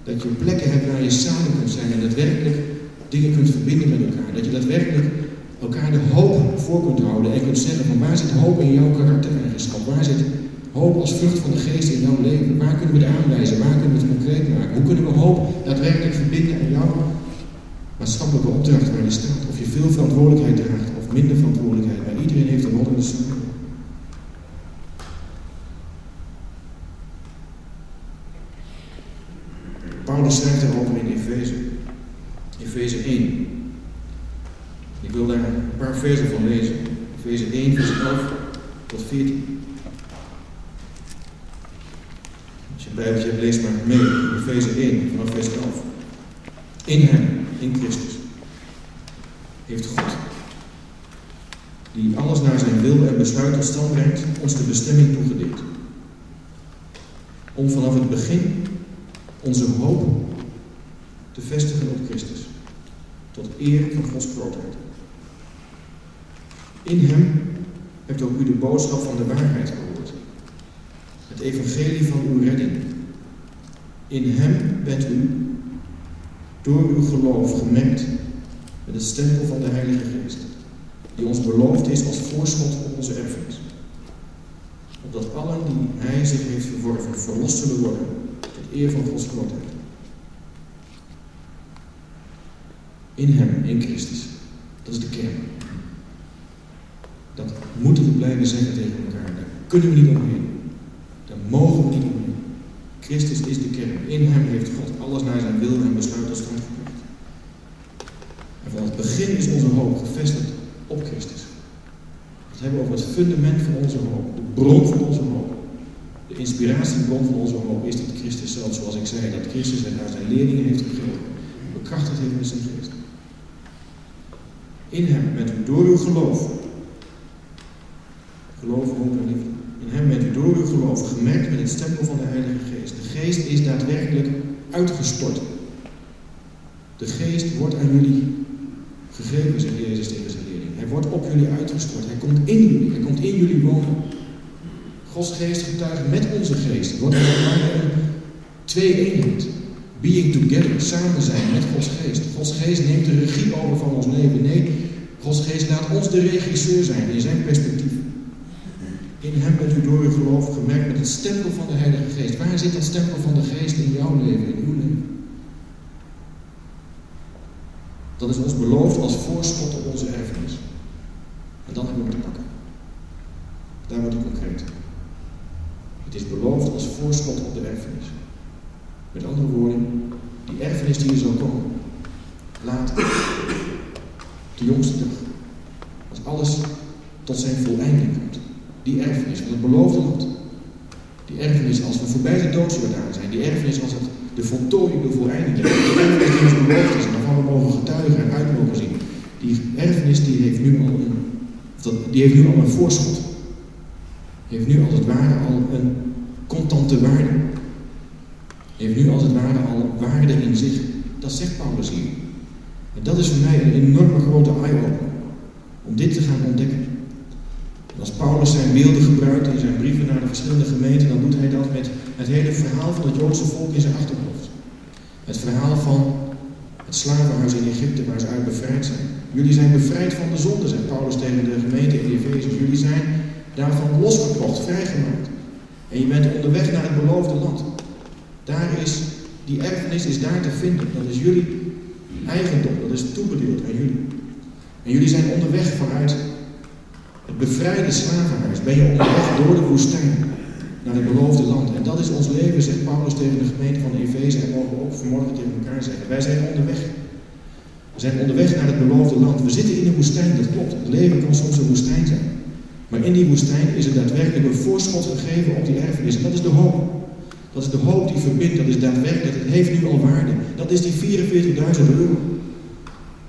Dat je plekken hebt waar je samen kunt zijn en daadwerkelijk dingen kunt verbinden met elkaar. Dat je daadwerkelijk elkaar de hoop voor kunt houden en kunt zeggen van waar zit hoop in jouw karaktereigenschap? Waar zit hoop als vrucht van de geest in jouw leven? Waar kunnen we het aanwijzen? Waar kunnen we het concreet maken? Hoe kunnen we hoop daadwerkelijk verbinden aan jouw maatschappelijke opdracht waar je staat? Of je veel verantwoordelijkheid draagt of minder verantwoordelijkheid, maar iedereen heeft een rol in de samenleving. Paulus schrijft daarover in Efeze. Efeze 1. Ik wil daar een paar versen van lezen. Efeze 1, vers 11 tot 14. Als je een Bijbeltje hebt, lees maar mee. Efeze 1, vanaf vers 11. In hem, in Christus, heeft God, die alles naar zijn wil en besluit tot stand brengt, ons de bestemming toegedeeld. Om vanaf het begin onze hoop te vestigen op Christus, tot eer van Gods grootheid. In Hem hebt ook u de boodschap van de waarheid gehoord, het evangelie van uw redding. In Hem bent u door uw geloof gemengd met het stempel van de Heilige Geest, die ons beloofd is als voorschot op onze erfenis. Opdat allen die Hij zich heeft verworven verlost zullen worden eer van Gods grootheid. In Hem, in Christus. Dat is de kern. Dat moeten we blijven zeggen tegen elkaar. Daar kunnen we niet omheen. Daar mogen we niet omheen. Christus is de kern. In Hem heeft God alles naar zijn wil en besluit tot stand gebracht. En van het begin is onze hoop gevestigd op Christus. We hebben over het fundament van onze hoop, de bron van onze hoop. De inspiratiebron van onze hoop is dat Christus zelf, zoals ik zei, dat Christus het uit zijn leerlingen heeft gegeven, bekrachtigd heeft met zijn geest. In hem bent u door uw geloof, geloof, hoop en in hem bent u door uw geloof gemerkt met het stempel van de Heilige Geest. De Geest is daadwerkelijk uitgestort. De Geest wordt aan jullie gegeven, zegt Jezus tegen zijn. Wordt op jullie uitgestort. Hij komt in jullie. Hij komt in jullie wonen. Gods geest getuigt met onze geest. Wordt er een twee eenheid. Being together, samen zijn met Gods geest. Gods geest neemt de regie over van ons leven. Nee, Gods geest laat ons de regisseur zijn in zijn perspectief. In hem bent u door uw geloof gemerkt met het stempel van de Heilige Geest. Waar zit dat stempel van de Geest in jouw leven, in uw leven? Dat is ons beloofd als voorschot op onze erfenis. En dan hebben we te pakken. Daar wordt het concreet. Het is beloofd als voorschot op de erfenis. Met andere woorden, die erfenis die er zal komen, later, de jongste dag, als alles tot zijn voleinding komt. Die erfenis van het beloofde land. Die erfenis als we voorbij de doodsjordaan zijn. Die erfenis als het de voltooiing, de voleinding. Die erfenis die ons beloofd is en waarvan we mogen getuigen en uit mogen zien. Die erfenis die heeft nu al een, die heeft nu al een voorschot heeft nu als het ware al een contante waarde. Heeft nu als het ware al waarde in zich. Dat zegt Paulus hier. En dat is voor mij een enorme grote eye-opener. Om dit te gaan ontdekken. En als Paulus zijn beelden gebruikt in zijn brieven naar de verschillende gemeenten, dan doet hij dat met het hele verhaal van het Joodse volk in zijn achterhoofd. Het verhaal van het slavenhuis in Egypte waar ze uit bevrijd zijn. Jullie zijn bevrijd van de zonde, zegt Paulus tegen de gemeente in Efeze. Jullie zijn daarvan losgekocht, vrijgemaakt. En je bent onderweg naar het beloofde land. Daar is, die erfenis is daar te vinden. Dat is jullie eigendom, dat is toebedeeld aan jullie. En jullie zijn onderweg vanuit het bevrijde slavenhuis. Ben je onderweg door de woestijn naar het beloofde land. En dat is ons leven, zegt Paulus tegen de gemeente van Efeze. En mogen ook vanmorgen tegen elkaar zeggen. Wij zijn onderweg. We zijn onderweg naar het beloofde land. We zitten in de woestijn, dat klopt. Het leven kan soms een woestijn zijn. Maar in die woestijn is er daadwerkelijk een voorschot gegeven op die erfenis. En dat is de hoop. Dat is de hoop die verbindt, dat is daadwerkelijk, het heeft nu al waarde. Dat is die 44.000 euro.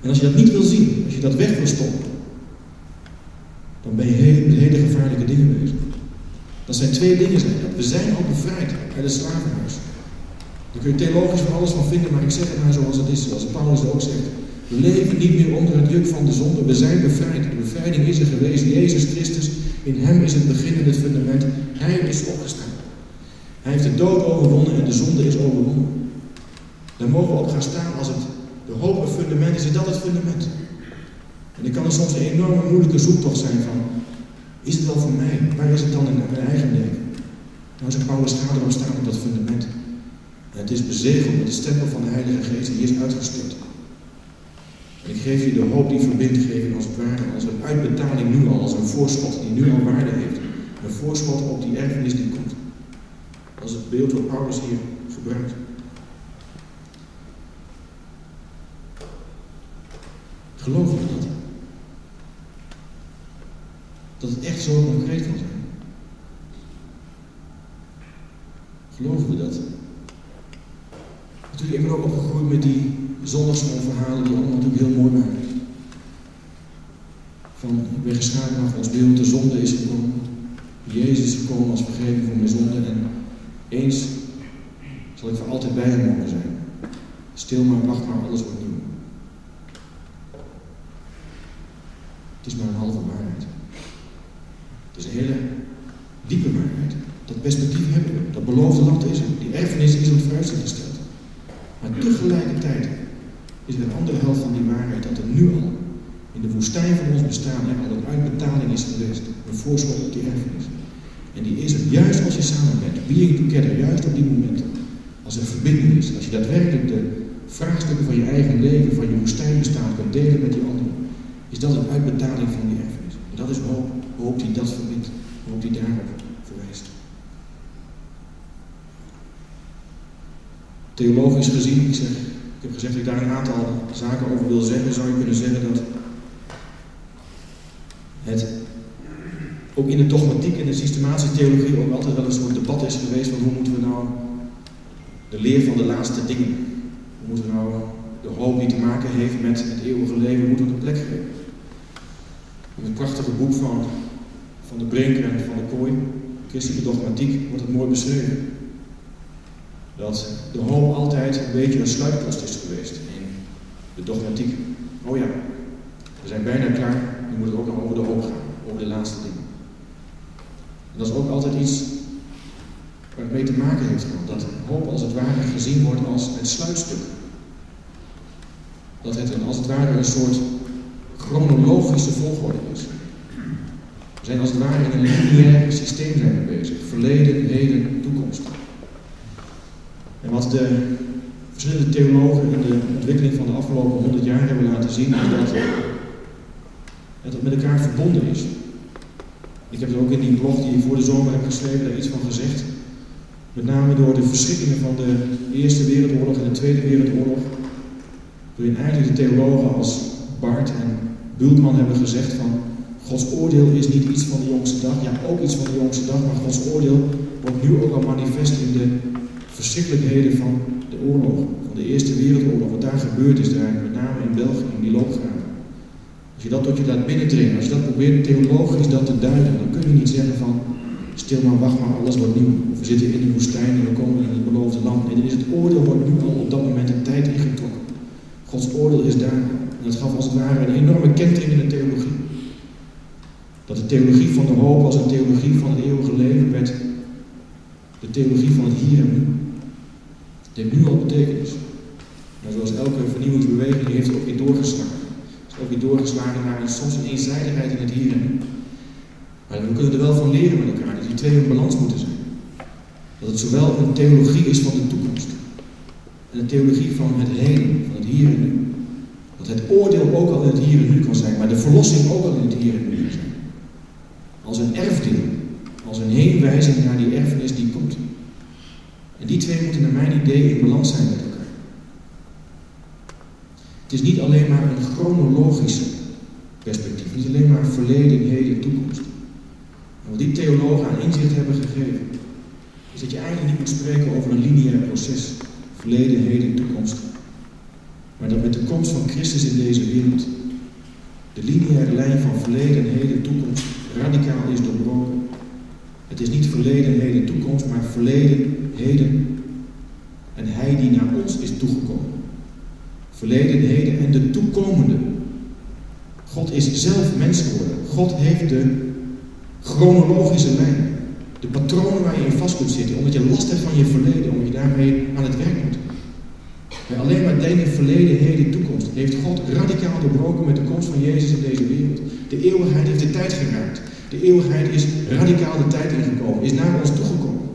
En als je dat niet wil zien, als je dat weg wil stoppen, dan ben je met hele gevaarlijke dingen bezig. Dat zijn twee dingen. Zijn dat. We zijn al bevrijd uit het slavenhuis. Daar kun je theologisch van alles van vinden, maar ik zeg het maar zoals het is, zoals Paulus ook zegt. We leven niet meer onder het juk van de zonde. We zijn bevrijd. De bevrijding is er geweest. Jezus Christus, in hem is het begin en het fundament. Hij is opgestaan. Hij heeft de dood overwonnen en de zonde is overwonnen. Daar mogen we op gaan staan als het de hoop fundament is. Is dat het fundament? En dan kan er soms een enorme moeilijke zoektocht zijn van, is het wel voor mij? Waar is het dan in mijn eigen leven? Nou, zegt Paulus, ga erop staan op dat fundament. En het is bezegeld met de stempel van de Heilige Geest die is uitgestort. En ik geef je de hoop die verbindt, geef je als het ware, als een uitbetaling nu al, als een voorschot die nu al waarde heeft. Een voorschot op die erfenis die komt. Dat is het beeld wat Paulus hier gebruikt. Geloof je dat? Dat het echt zo concreet kan zijn. Geloven we dat? Natuurlijk, ik ben ook opgegroeid met die zondagschoolverhalen die allemaal natuurlijk heel mooi waren. Van, ik ben geschapen naar Gods beeld, de zonde is gekomen. Jezus is gekomen als vergeving voor mijn zonde en eens zal ik voor altijd bij hem mogen zijn. Stil maar, wacht maar, alles wordt nieuw. Het is maar een halve waarheid. Het is een hele diepe waarheid. Dat perspectief hebben we. Dat beloofde land is er. Die erfenis is ons vooruitzicht gesteld. Maar tegelijkertijd is er een andere helft van die waarheid dat er nu al in de woestijn van ons bestaan er al een uitbetaling is geweest. Een voorschot op die erfenis. En die is er juist als je samen bent. Being together, juist op die momenten. Als er verbinding is. Als je daadwerkelijk de vraagstukken van je eigen leven, van je woestijn bestaan kunt delen met die anderen. Is dat een uitbetaling van die erfenis. En dat is hoop. Hoop die dat verbindt. Hoop die daarop verwijst. Theologisch gezien, ik, zeg, ik heb gezegd dat ik daar een aantal zaken over wil zeggen, zou je kunnen zeggen dat het ook in de dogmatiek en de systematische theologie ook altijd wel een soort debat is geweest van hoe moeten we nou de leer van de laatste dingen, hoe moeten we nou de hoop die te maken heeft met het eeuwige leven, moeten we een plek geven. In het prachtige boek van, van de Brinker en van de Kooi, Christelijke dogmatiek, wordt het mooi beschreven dat de hoop altijd een beetje een sluitpost is geweest in de dogmatiek. Oh ja, we zijn bijna klaar, nu moet het ook nog over de hoop gaan, over de laatste dingen. En dat is ook altijd iets waar het mee te maken heeft dat hoop als het ware gezien wordt als het sluitstuk. Dat het een, als het ware een soort chronologische volgorde is. Zijn als het ware in een lineair systeem zijn bezig. Verleden, heden, toekomst. En wat de verschillende theologen in de ontwikkeling van de afgelopen honderd jaar hebben laten zien, is dat het met elkaar verbonden is. Ik heb er ook in die blog die ik voor de zomer heb geschreven daar iets van gezegd. Met name door de verschrikkingen van de Eerste Wereldoorlog en de Tweede Wereldoorlog. Waarin eigenlijk de theologen als Bart en Bultman hebben gezegd van Gods oordeel is niet iets van de jongste dag, ja ook iets van de jongste dag, maar Gods oordeel wordt nu ook al manifest in de verschrikkelijkheden van de oorlog, van de Eerste Wereldoorlog, wat daar gebeurd is, daar met name in België, in die loopgraven. Als je dat tot je laat binnendringen, als je dat probeert theologisch dat te duiden, dan kun je niet zeggen van stil maar, wacht maar, alles wordt nieuw. Of we zitten in de woestijn en we komen in het beloofde land. Nee, dan is het oordeel wordt nu al op dat moment de tijd ingetrokken. Gods oordeel is daar. En dat gaf als het ware een enorme kentering in de theologie. Dat de theologie van de hoop als een theologie van het eeuwige leven werd de theologie van het hier en nu. Heeft nu al betekenis. Maar zoals elke vernieuwingsbeweging heeft het ook weer doorgeslagen. Het is ook weer doorgeslagen naar een, soms een eenzijdigheid in het hier en nu. Maar we kunnen er wel van leren met elkaar, dat die twee in balans moeten zijn. Dat het zowel een theologie is van de toekomst en een theologie van het heden, van het hier en nu. Dat het oordeel ook al in het hier en nu kan zijn, maar de verlossing ook al in het hier en nu kan zijn. Als een erfdeel, als een heenwijzing naar die erfenis die komt. En die twee moeten naar mijn idee in balans zijn met elkaar. Het is niet alleen maar een chronologisch perspectief, niet alleen maar verleden, heden, toekomst. En wat die theologen aan inzicht hebben gegeven, is dat je eigenlijk niet moet spreken over een lineair proces, verleden, heden, toekomst. Maar dat met de komst van Christus in deze wereld, de lineaire lijn van verleden, heden, toekomst radicaal is doorbroken. Het is niet verleden, heden, toekomst, maar verleden, heden en Hij die naar ons is toegekomen. Verleden, heden en de toekomende. God is zelf mens geworden. God heeft de chronologische lijn. De patronen waar je in vast kunt zitten, omdat je last hebt van je verleden, omdat je daarmee aan het werk moet. Alleen maar denken verleden, heden, toekomst, heeft God radicaal doorbroken met de komst van Jezus in deze wereld. De eeuwigheid heeft de tijd geraakt. De eeuwigheid is radicaal de tijd ingekomen, is naar ons toegekomen.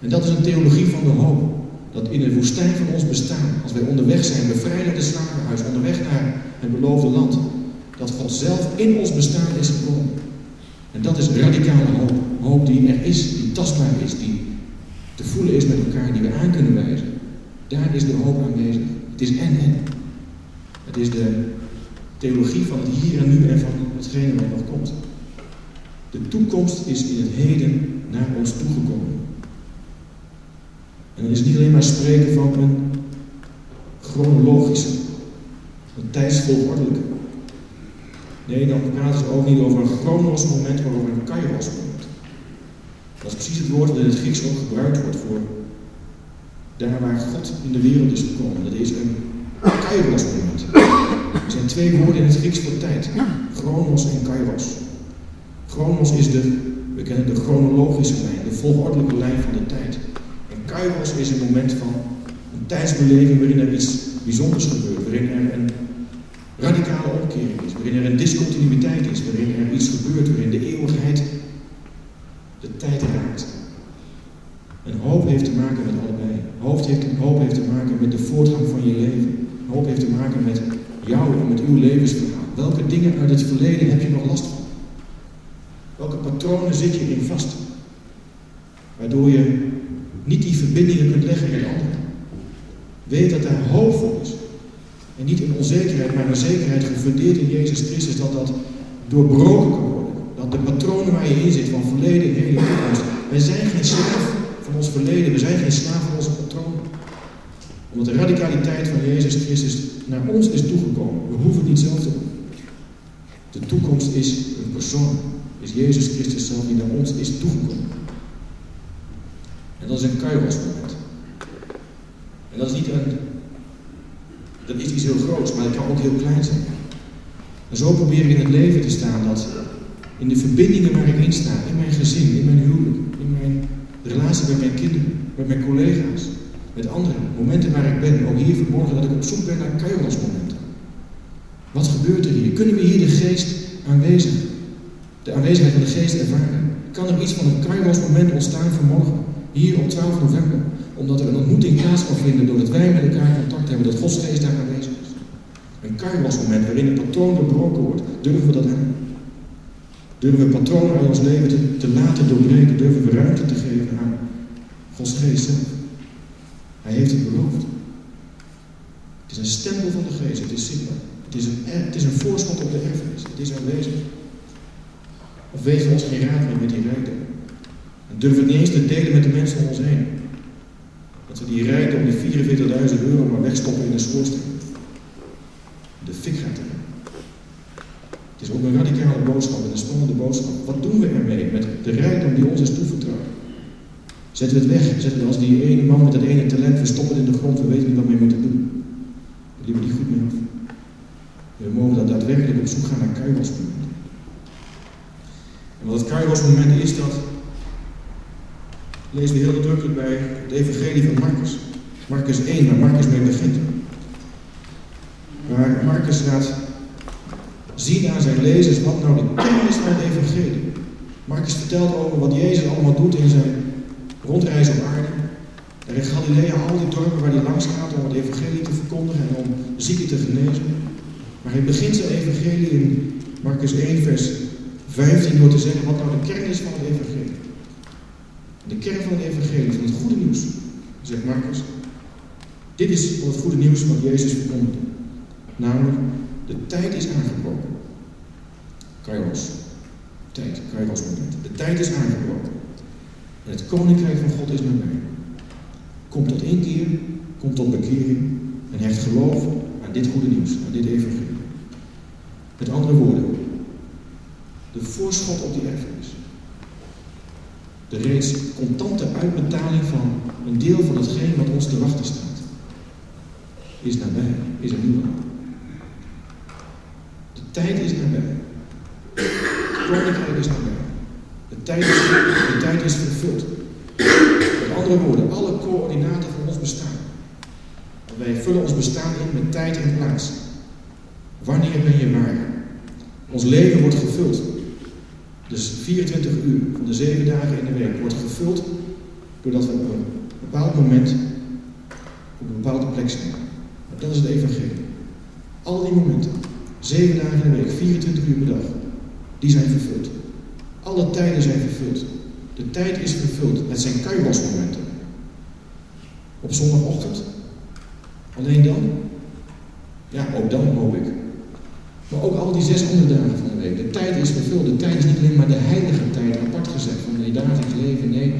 En dat is een theologie van de hoop. Dat in de woestijn van ons bestaan, als wij onderweg zijn, bevrijd uit het slavenhuis, onderweg naar het beloofde land, dat God zelf in ons bestaan is gekomen. En dat is radicale hoop. Hoop die er is, die tastbaar is, die te voelen is met elkaar, die we aan kunnen wijzen. Daar is de hoop aanwezig. Het is en en. Het is de theologie van het hier en nu en van hetgene wat nog komt. De toekomst is in het heden naar ons toegekomen. En dan is niet alleen maar spreken van een chronologische, een tijdsvolgordelijke. Nee, dan praten ze ook niet over een chronos moment, maar over een kairos moment. Dat is precies het woord dat in het Grieks ook gebruikt wordt voor daar waar God in de wereld is gekomen. Dat is een kairos moment. Er zijn twee woorden in het Grieks voor tijd. Chronos en kairos. Chronos is de, we kennen de chronologische lijn, de volgordelijke lijn van de tijd. En kairos is een moment van een tijdsbeleving waarin er iets bijzonders gebeurt, waarin er een radicale omkering is, waarin er een discontinuïteit is, waarin er iets gebeurt, waarin de eeuwigheid de tijd raakt. En hoop heeft te maken met allebei. Hoop heeft, hoop heeft te maken met de voortgang van je leven. Hoop heeft te maken met jou en met uw levensverhaal. Welke dingen uit het verleden heb je nog last van? Welke patronen zit je in vast? Waardoor je niet die verbindingen kunt leggen met anderen. Weet dat daar hoop voor is. En niet in onzekerheid, maar in zekerheid gefundeerd in Jezus Christus, dat dat doorbroken kan worden. Dat de patronen waar je in zit, van verleden, heden en toekomst. Wij zijn geen slaaf van ons verleden, we zijn geen slaaf van onze. Omdat de radicaliteit van Jezus Christus naar ons is toegekomen. We hoeven het niet zelf te doen. De toekomst is een persoon is Jezus Christus zelf die naar ons is toegekomen. En dat is een kairos moment. En dat is niet een, dat is iets heel groots, maar het kan ook heel klein zijn. En zo probeer ik in het leven te staan dat in de verbindingen waar ik in sta, in mijn gezin, in mijn huwelijk, in mijn relatie met mijn kinderen, met mijn collega's, met anderen, momenten waar ik ben, ook hier vanmorgen, dat ik op zoek ben naar kairos momenten. Wat gebeurt er hier? Kunnen we hier de geest aanwezig de aanwezigheid van de geest ervaren, kan er iets van een kairos moment ontstaan vanmorgen, hier op 12 november, omdat er een ontmoeting plaats kan vinden doordat wij met elkaar contact hebben, dat Gods geest daar aanwezig is. Een kairos moment waarin een patroon doorbroken wordt, durven we dat aan? Durven we patronen uit ons leven te, te laten doorbreken, durven we ruimte te geven aan Gods geest zelf? Hij heeft het beloofd. Het is een stempel van de geest, het is zichtbaar. Het is een, een voorschot op de erfenis, het is aanwezig. Of weten we ons geen raad meer met die rijkdom? En we het eens te delen met de mensen om ons heen? Dat we die rijkdom, die 44.000 euro, maar wegstoppen in een schoorsteen. De fik gaat erin. Het is ook een radicale boodschap en een spannende boodschap. Wat doen we ermee met de rijkdom die ons is toevertrouwd? Zetten we het weg? Zetten we als die ene man met dat ene talent, we stoppen het in de grond, we weten niet wat we moeten doen. We liepen die goed mee af. We mogen dat daadwerkelijk op zoek gaan naar kuiwelsmomenten. En wat het Kairos moment is, dat lezen we heel nadrukkelijk bij het evangelie van Marcus. Marcus 1, waar Marcus mee begint. Waar Marcus laat zien aan zijn lezers wat nou de kern is van het evangelie. Marcus vertelt over wat Jezus allemaal doet in zijn rondreis op aarde. Daar in Galilea, al die dorpen waar hij langs gaat om het evangelie te verkondigen en om zieken te genezen. Maar hij begint zijn evangelie in Marcus 1, vers 15 door te zeggen wat nou de kern is van het evangelie. De kern van het evangelie, van het goede nieuws, zegt Marcus. Dit is het goede nieuws wat Jezus verkondigde. Namelijk, de tijd is aangebroken. Kairos. Tijd, Kairos moment. De tijd is aangebroken. Het koninkrijk van God is nabij. Kom tot inkeer, kom tot bekering en hecht geloof aan dit goede nieuws, aan dit evangelie. Met andere woorden, de voorschot op die erfenis. De reeds contante uitbetaling van een deel van hetgeen wat ons te wachten staat. is nabij, is er nu al. De tijd is nabij. Het koninkrijk is nabij. Tijd is, de tijd is vervuld. Met andere woorden, alle coördinaten van ons bestaan. Wij vullen ons bestaan in met tijd en plaats. Wanneer ben je waar? Ons leven wordt gevuld. Dus 24 uur van de 7 dagen in de week wordt gevuld doordat we op een bepaald moment op een bepaalde plek zijn. Dat is het evangelie. Al die momenten, 7 dagen in de week, 24 uur per dag, die zijn vervuld. Alle tijden zijn vervuld. De tijd is vervuld. Het zijn momenten. Op zondagochtend. Alleen dan? Ja, ook dan hoop ik. Maar ook al die zes andere dagen van de week. De tijd is vervuld. De tijd is niet alleen maar de heilige tijd apart gezet van je dagelijks leven. Nee,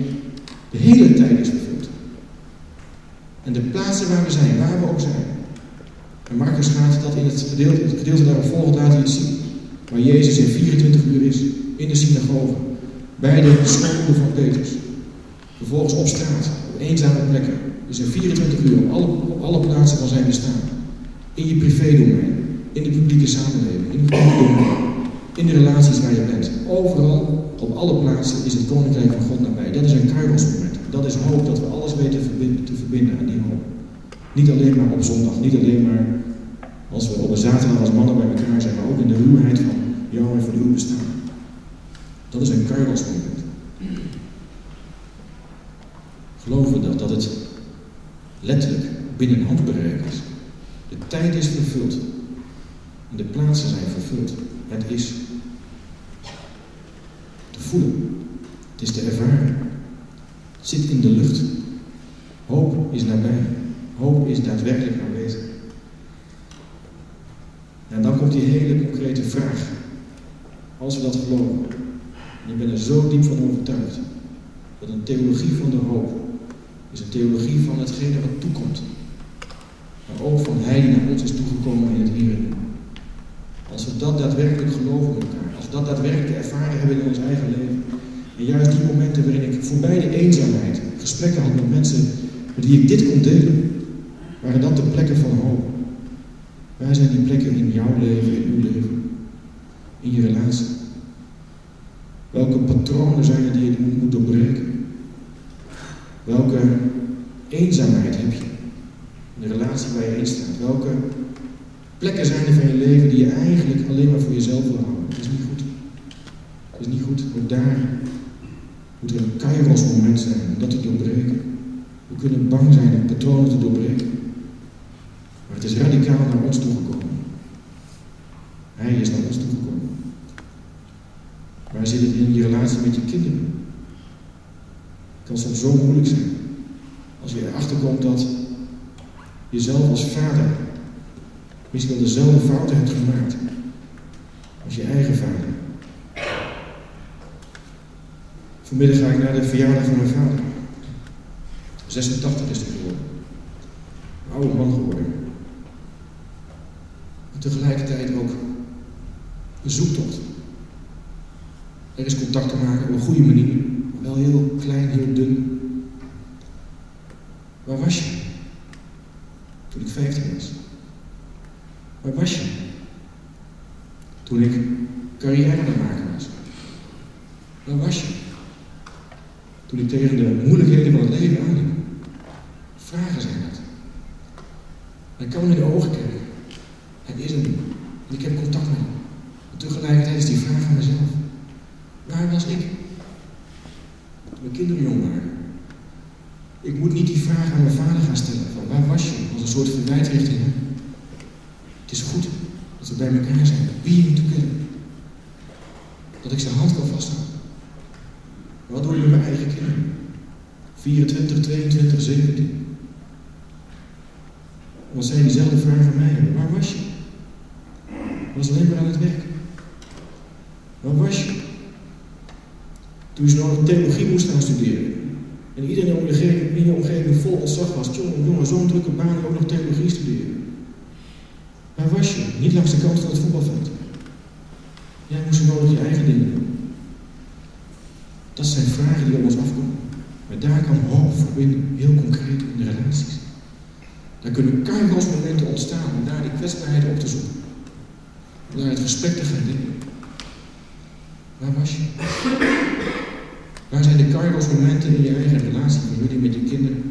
de hele tijd is vervuld. En de plaatsen waar we zijn, waar we ook zijn. En Marcus gaat dat in het gedeelte, het gedeelte daarop laten iets zien. Waar Jezus in 24 uur is, in de synagoge, bij de scholen van Petrus. Vervolgens op straat, op eenzame plekken. Dus in 24 uur op alle, alle plaatsen van zijn bestaan. In je privédomein, in de publieke samenleving, in de publieke in de relaties waar je bent. Overal, op alle plaatsen is het koninkrijk van God nabij. Dat is een kruismoment. Dat is hoop dat we alles weten te verbinden aan die hoop. Niet alleen maar op zondag, niet alleen maar als we op een zaterdag als mannen bij elkaar zijn, maar ook in de ruwheid van jou en van uw bestaan. Dat is een kruismoment. Geloven we dat, dat het letterlijk binnen handbereik is. De tijd is vervuld. En de plaatsen zijn vervuld. Het is te voelen. Het is te ervaren. Het zit in de lucht. Hoop is nabij. Hoop is daadwerkelijk aanwezig. En dan komt die hele concrete vraag. Als we dat geloven, en ik ben er zo diep van overtuigd, dat een theologie van de hoop is een theologie van hetgene wat toekomt. Maar ook van Hij die naar ons is toegekomen in het hier. Als we dat daadwerkelijk geloven met elkaar, als we dat daadwerkelijk ervaren hebben in ons eigen leven. En juist die momenten waarin ik voorbij de eenzaamheid gesprekken had met mensen met wie ik dit kon delen, waren dat de plekken van hoop. Waar zijn die plekken in jouw leven, in uw leven, in je relatie? Welke patronen zijn er die je moet doorbreken? Welke eenzaamheid heb je in de relatie waar je in staat? Welke plekken zijn er van je leven die je eigenlijk alleen maar voor jezelf wil houden? Dat is niet goed. Dat is niet goed. Ook daar moet er een kairos moment zijn om dat te doorbreken. We kunnen bang zijn om patronen te doorbreken. Maar het is radicaal naar ons toegekomen. Hij is naar ons toegekomen. Je met je kinderen? Het kan soms zo moeilijk zijn. Als je erachter komt dat jezelf als vader misschien wel dezelfde fouten hebt gemaakt als je eigen vader. Vanmiddag ga ik naar de verjaardag van mijn vader. 86 is hij geworden. Een oude man geworden. En tegelijkertijd ook een zoektocht. Er is contact te maken op een goede manier. Wel heel klein, heel dun. Waar was je? Toen ik 15 was. Waar was je? Toen ik carrière aan het maken was. Waar was je? Toen ik tegen de moeilijkheden van het leven aanliep. Vragen zijn dat. Ik kan in de ogen kijken. Hij is er nu. En ik heb contact met hem. En tegelijkertijd is die vraag aan mezelf. Waar was ik? Toen mijn kinderen jong waren. Ik moet niet die vraag aan mijn vader gaan stellen. Van waar was je? Als een soort verwijt richting hem. Het is goed dat we bij elkaar zijn. Being together. Dat ik zijn hand kan vasthouden. Wat doe ik met mijn eigen kinderen? 24, 22, 17. Wat zijn diezelfde vragen van mij Waar was je? was alleen maar aan het werk. Waar was je? Toen je nog theologie moest gaan studeren. En iedereen in je omgeving vol ontzag was. Jongen, jongen, zo'n drukke baan, ook nog theologie studeren. Waar was je? Niet langs de kant van het voetbalveld. Jij moest zo nodig je eigen dingen doen. Dat zijn vragen die op ons afkomen. Maar daar kan hoop verbinden, heel concreet in de relaties. Daar kunnen momenten ontstaan om daar die kwetsbaarheid op te zoeken. Om daar het gesprek te gaan dienen. Waar was je? Waar zijn de momenten in je eigen relatie, jullie met je kinderen?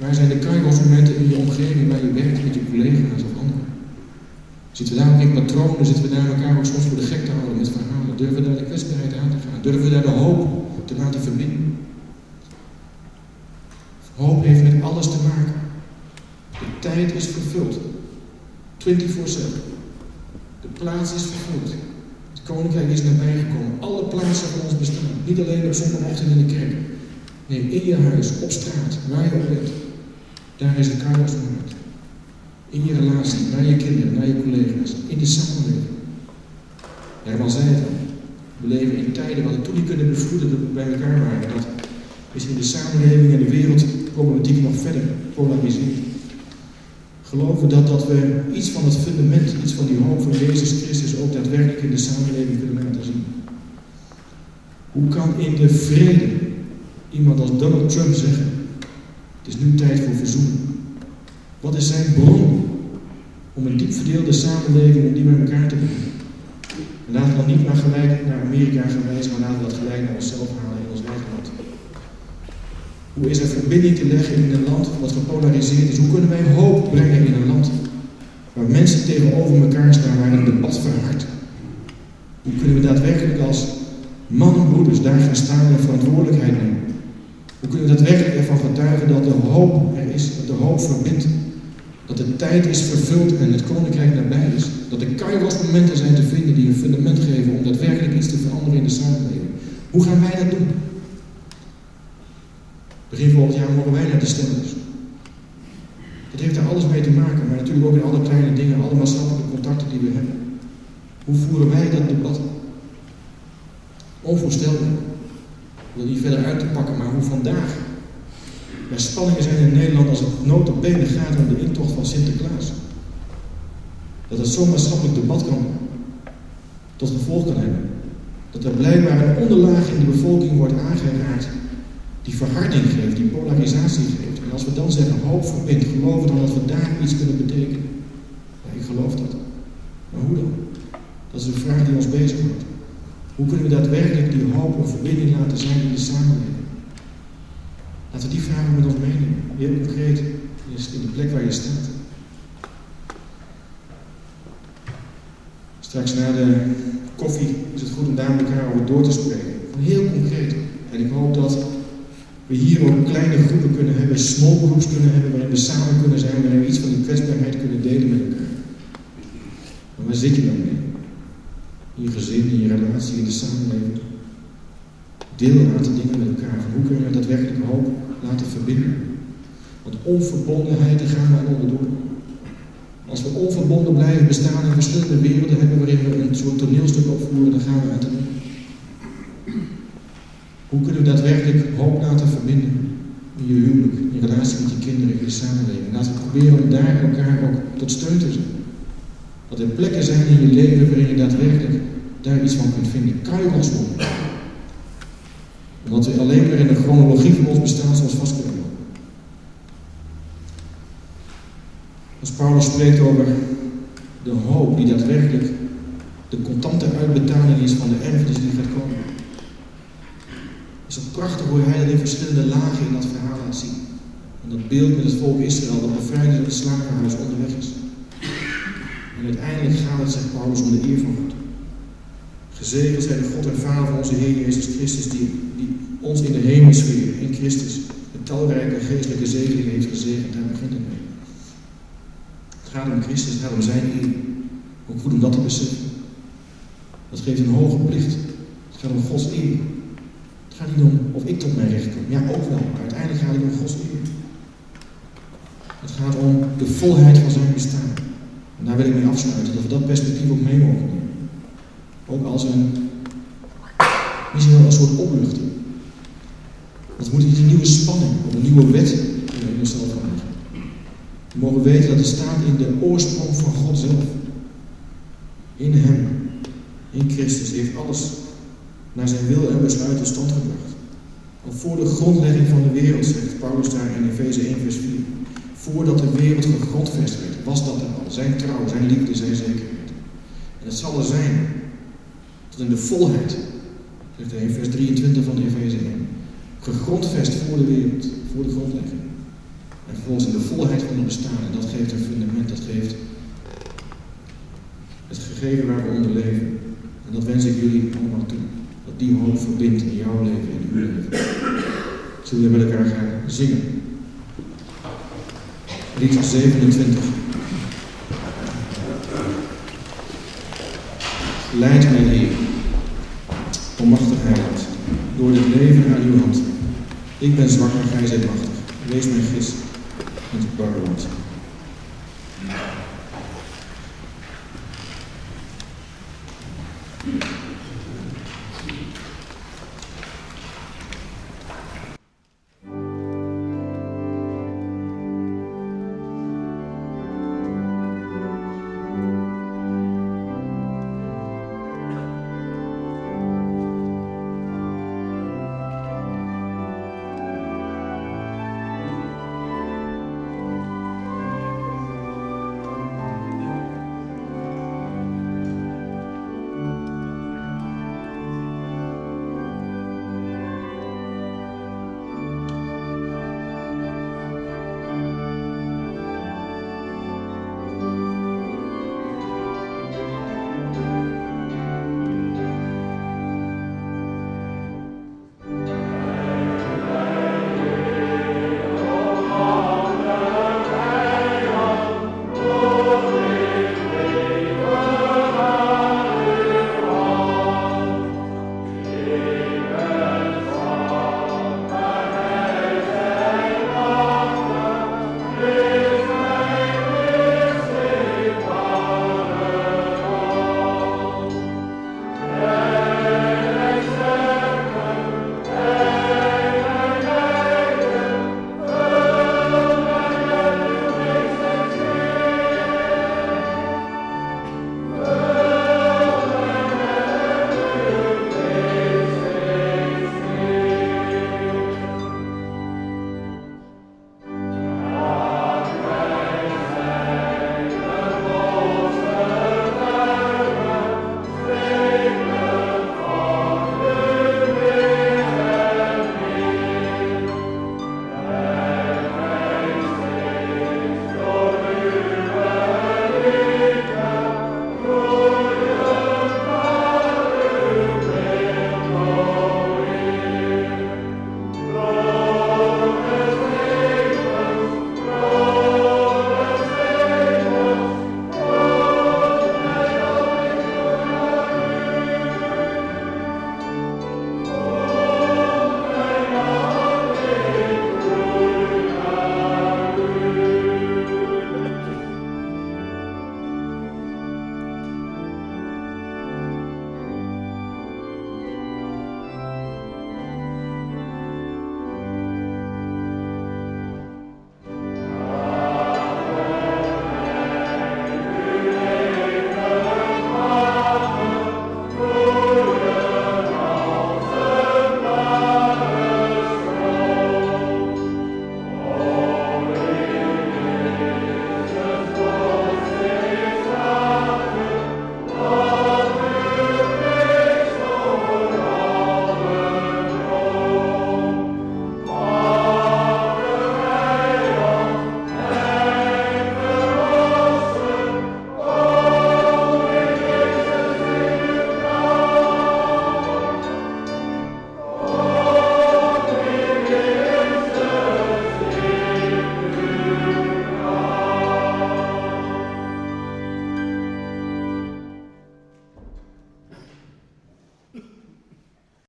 Waar zijn de momenten in je omgeving waar je werkt met je collega's of anderen? Zitten we daar ook in patronen? Zitten we daar elkaar ook soms voor de gek te houden met verhalen? Durven we daar de kwetsbaarheid aan te gaan? Durven we daar de hoop te laten verbinden? Hoop heeft met alles te maken. Tijd is vervuld. 24-7. De plaats is vervuld. Het koninkrijk is nabijgekomen. Alle plaatsen van ons bestaan. Niet alleen op zondagochtend in de kerk. Nee, in je huis, op straat, waar je ook bent. Daar is het moment. In je relatie, naar je kinderen, naar je collega's, in de samenleving. Herman zei het al. We leven in tijden wat we toen niet kunnen bevroeden dat we bij elkaar waren. Dat is in de samenleving en de wereldproblematiek nog verder polariseert. Geloven dat, dat we iets van het fundament, iets van die hoop van Jezus Christus ook daadwerkelijk in de samenleving kunnen laten zien? Hoe kan in de vrede iemand als Donald Trump zeggen: Het is nu tijd voor verzoening? Wat is zijn bron om een diep verdeelde samenleving om die bij elkaar te brengen? En laten we dan niet maar gelijk naar Amerika gaan wijzen, maar laten we dat gelijk naar onszelf halen in ons eigen land. Hoe is er verbinding te leggen in een land wat gepolariseerd is? Hoe kunnen wij hoop brengen in een land waar mensen tegenover elkaar staan, waar een debat verhardt? Hoe kunnen we daadwerkelijk als mannenbroeders daar gaan staan en verantwoordelijkheid nemen? Hoe kunnen we daadwerkelijk ervan getuigen dat de hoop er is, dat de hoop verbindt? Dat de tijd is vervuld en het koninkrijk nabij is. Dat er kairos momenten zijn te vinden die een fundament geven om daadwerkelijk iets te veranderen in de samenleving. Hoe gaan wij dat doen? Begin volgend jaar mogen wij naar de stembus. Dat heeft daar alles mee te maken, maar natuurlijk ook in alle kleine dingen, alle maatschappelijke contacten die we hebben. Hoe voeren wij dat debat? Onvoorstelbaar. Ik wil niet verder uit te pakken, maar hoe vandaag er spanningen zijn in Nederland als het notabene gaat om de intocht van Sinterklaas. Dat het zo'n maatschappelijk debat kan tot gevolg kan hebben. Dat er blijkbaar een onderlaag in de bevolking wordt aangeraakt die verharding geeft, die polarisatie geeft. En als we dan zeggen hoop verbindt, geloven dan dat we daar iets kunnen betekenen. Ja, ik geloof dat. Maar hoe dan? Dat is een vraag die ons bezighoudt. Hoe kunnen we daadwerkelijk die hoop een verbinding laten zijn in de samenleving? Laten we die vragen met ons meenemen. Heel concreet is in de plek waar je staat. Straks na de koffie is het goed om daar met elkaar over door te spreken. Heel concreet. En ik hoop dat we hier ook kleine groepen kunnen hebben, small groups kunnen hebben, waarin we samen kunnen zijn, waarin we iets van die kwetsbaarheid kunnen delen met elkaar. Maar waar zit je dan mee? In je gezin, in je relatie, in de samenleving. Deel een aantal dingen met elkaar. Van hoe kunnen we daadwerkelijk hoop laten verbinden? Want onverbondenheid, daar gaan we onderdoor. Als we onverbonden blijven bestaan in verschillende werelden hebben waarin we een soort toneelstuk opvoeren, dan gaan we uit de Hoe kunnen we daadwerkelijk hoop laten verbinden? In je huwelijk, in relatie met je kinderen, in je samenleving. Laten we proberen om daar elkaar ook tot steun te zijn. Dat er plekken zijn in je leven waarin je daadwerkelijk daar iets van kunt vinden. Kruikels worden omdat we alleen maar in de chronologie van ons bestaan zoals vast kunnen lopen. Als Paulus spreekt over de hoop die daadwerkelijk de contante uitbetaling is van de erfenis die gaat komen. Is het prachtig hoe hij dat in verschillende lagen in dat verhaal laat zien. En dat beeld met het volk Israël dat bevrijd uit het slavenhuis onderweg is. En uiteindelijk gaat het, zegt Paulus, om de eer van God. Gezegend zijn de God en Vader van onze Heer Jezus Christus, die, die ons in de hemelsfeer, in Christus, een talrijke geestelijke zegeningen heeft gezegend. Daar begint het mee. Het gaat om Christus, het gaat om zijn eer. Ook goed om dat te beseffen. Dat geeft een hoge plicht. Het gaat om Gods eer. Gaat niet om of ik tot mijn recht kom. Ja, ook wel. Maar uiteindelijk gaat het om Gods eer. Het gaat om de volheid van zijn bestaan. En daar wil ik mee afsluiten, dat we dat perspectief ook mee mogen nemen. Ook als een, misschien wel een soort opluchting. Want we moeten een nieuwe spanning een nieuwe wet in onszelf leggen. We mogen weten dat het staat in de oorsprong van God zelf. In Hem, in Christus, heeft alles naar zijn wil en besluit tot stand gebracht. Al voor de grondlegging van de wereld, zegt Paulus daar in Efeze 1, vers 4. Voordat de wereld gegrondvest werd, was dat er al. Zijn trouw, zijn liefde, zijn zekerheid. En het zal er zijn. Tot in de volheid, zegt hij in vers 23 van Efeze 1. Gegrondvest voor de wereld, voor de grondlegging. En vervolgens in de volheid van het bestaan. En dat geeft een fundament, dat geeft het gegeven waar we onder leven. En dat wens ik jullie allemaal toe. Die hoop verbindt in jouw leven en in uw leven. Zullen we met elkaar gaan zingen? Lied 27. Leid mij, Heer, onmachtig heiland, door dit leven aan uw hand. Ik ben zwak, maar gij zijt machtig. Wees mijn gis in het barre.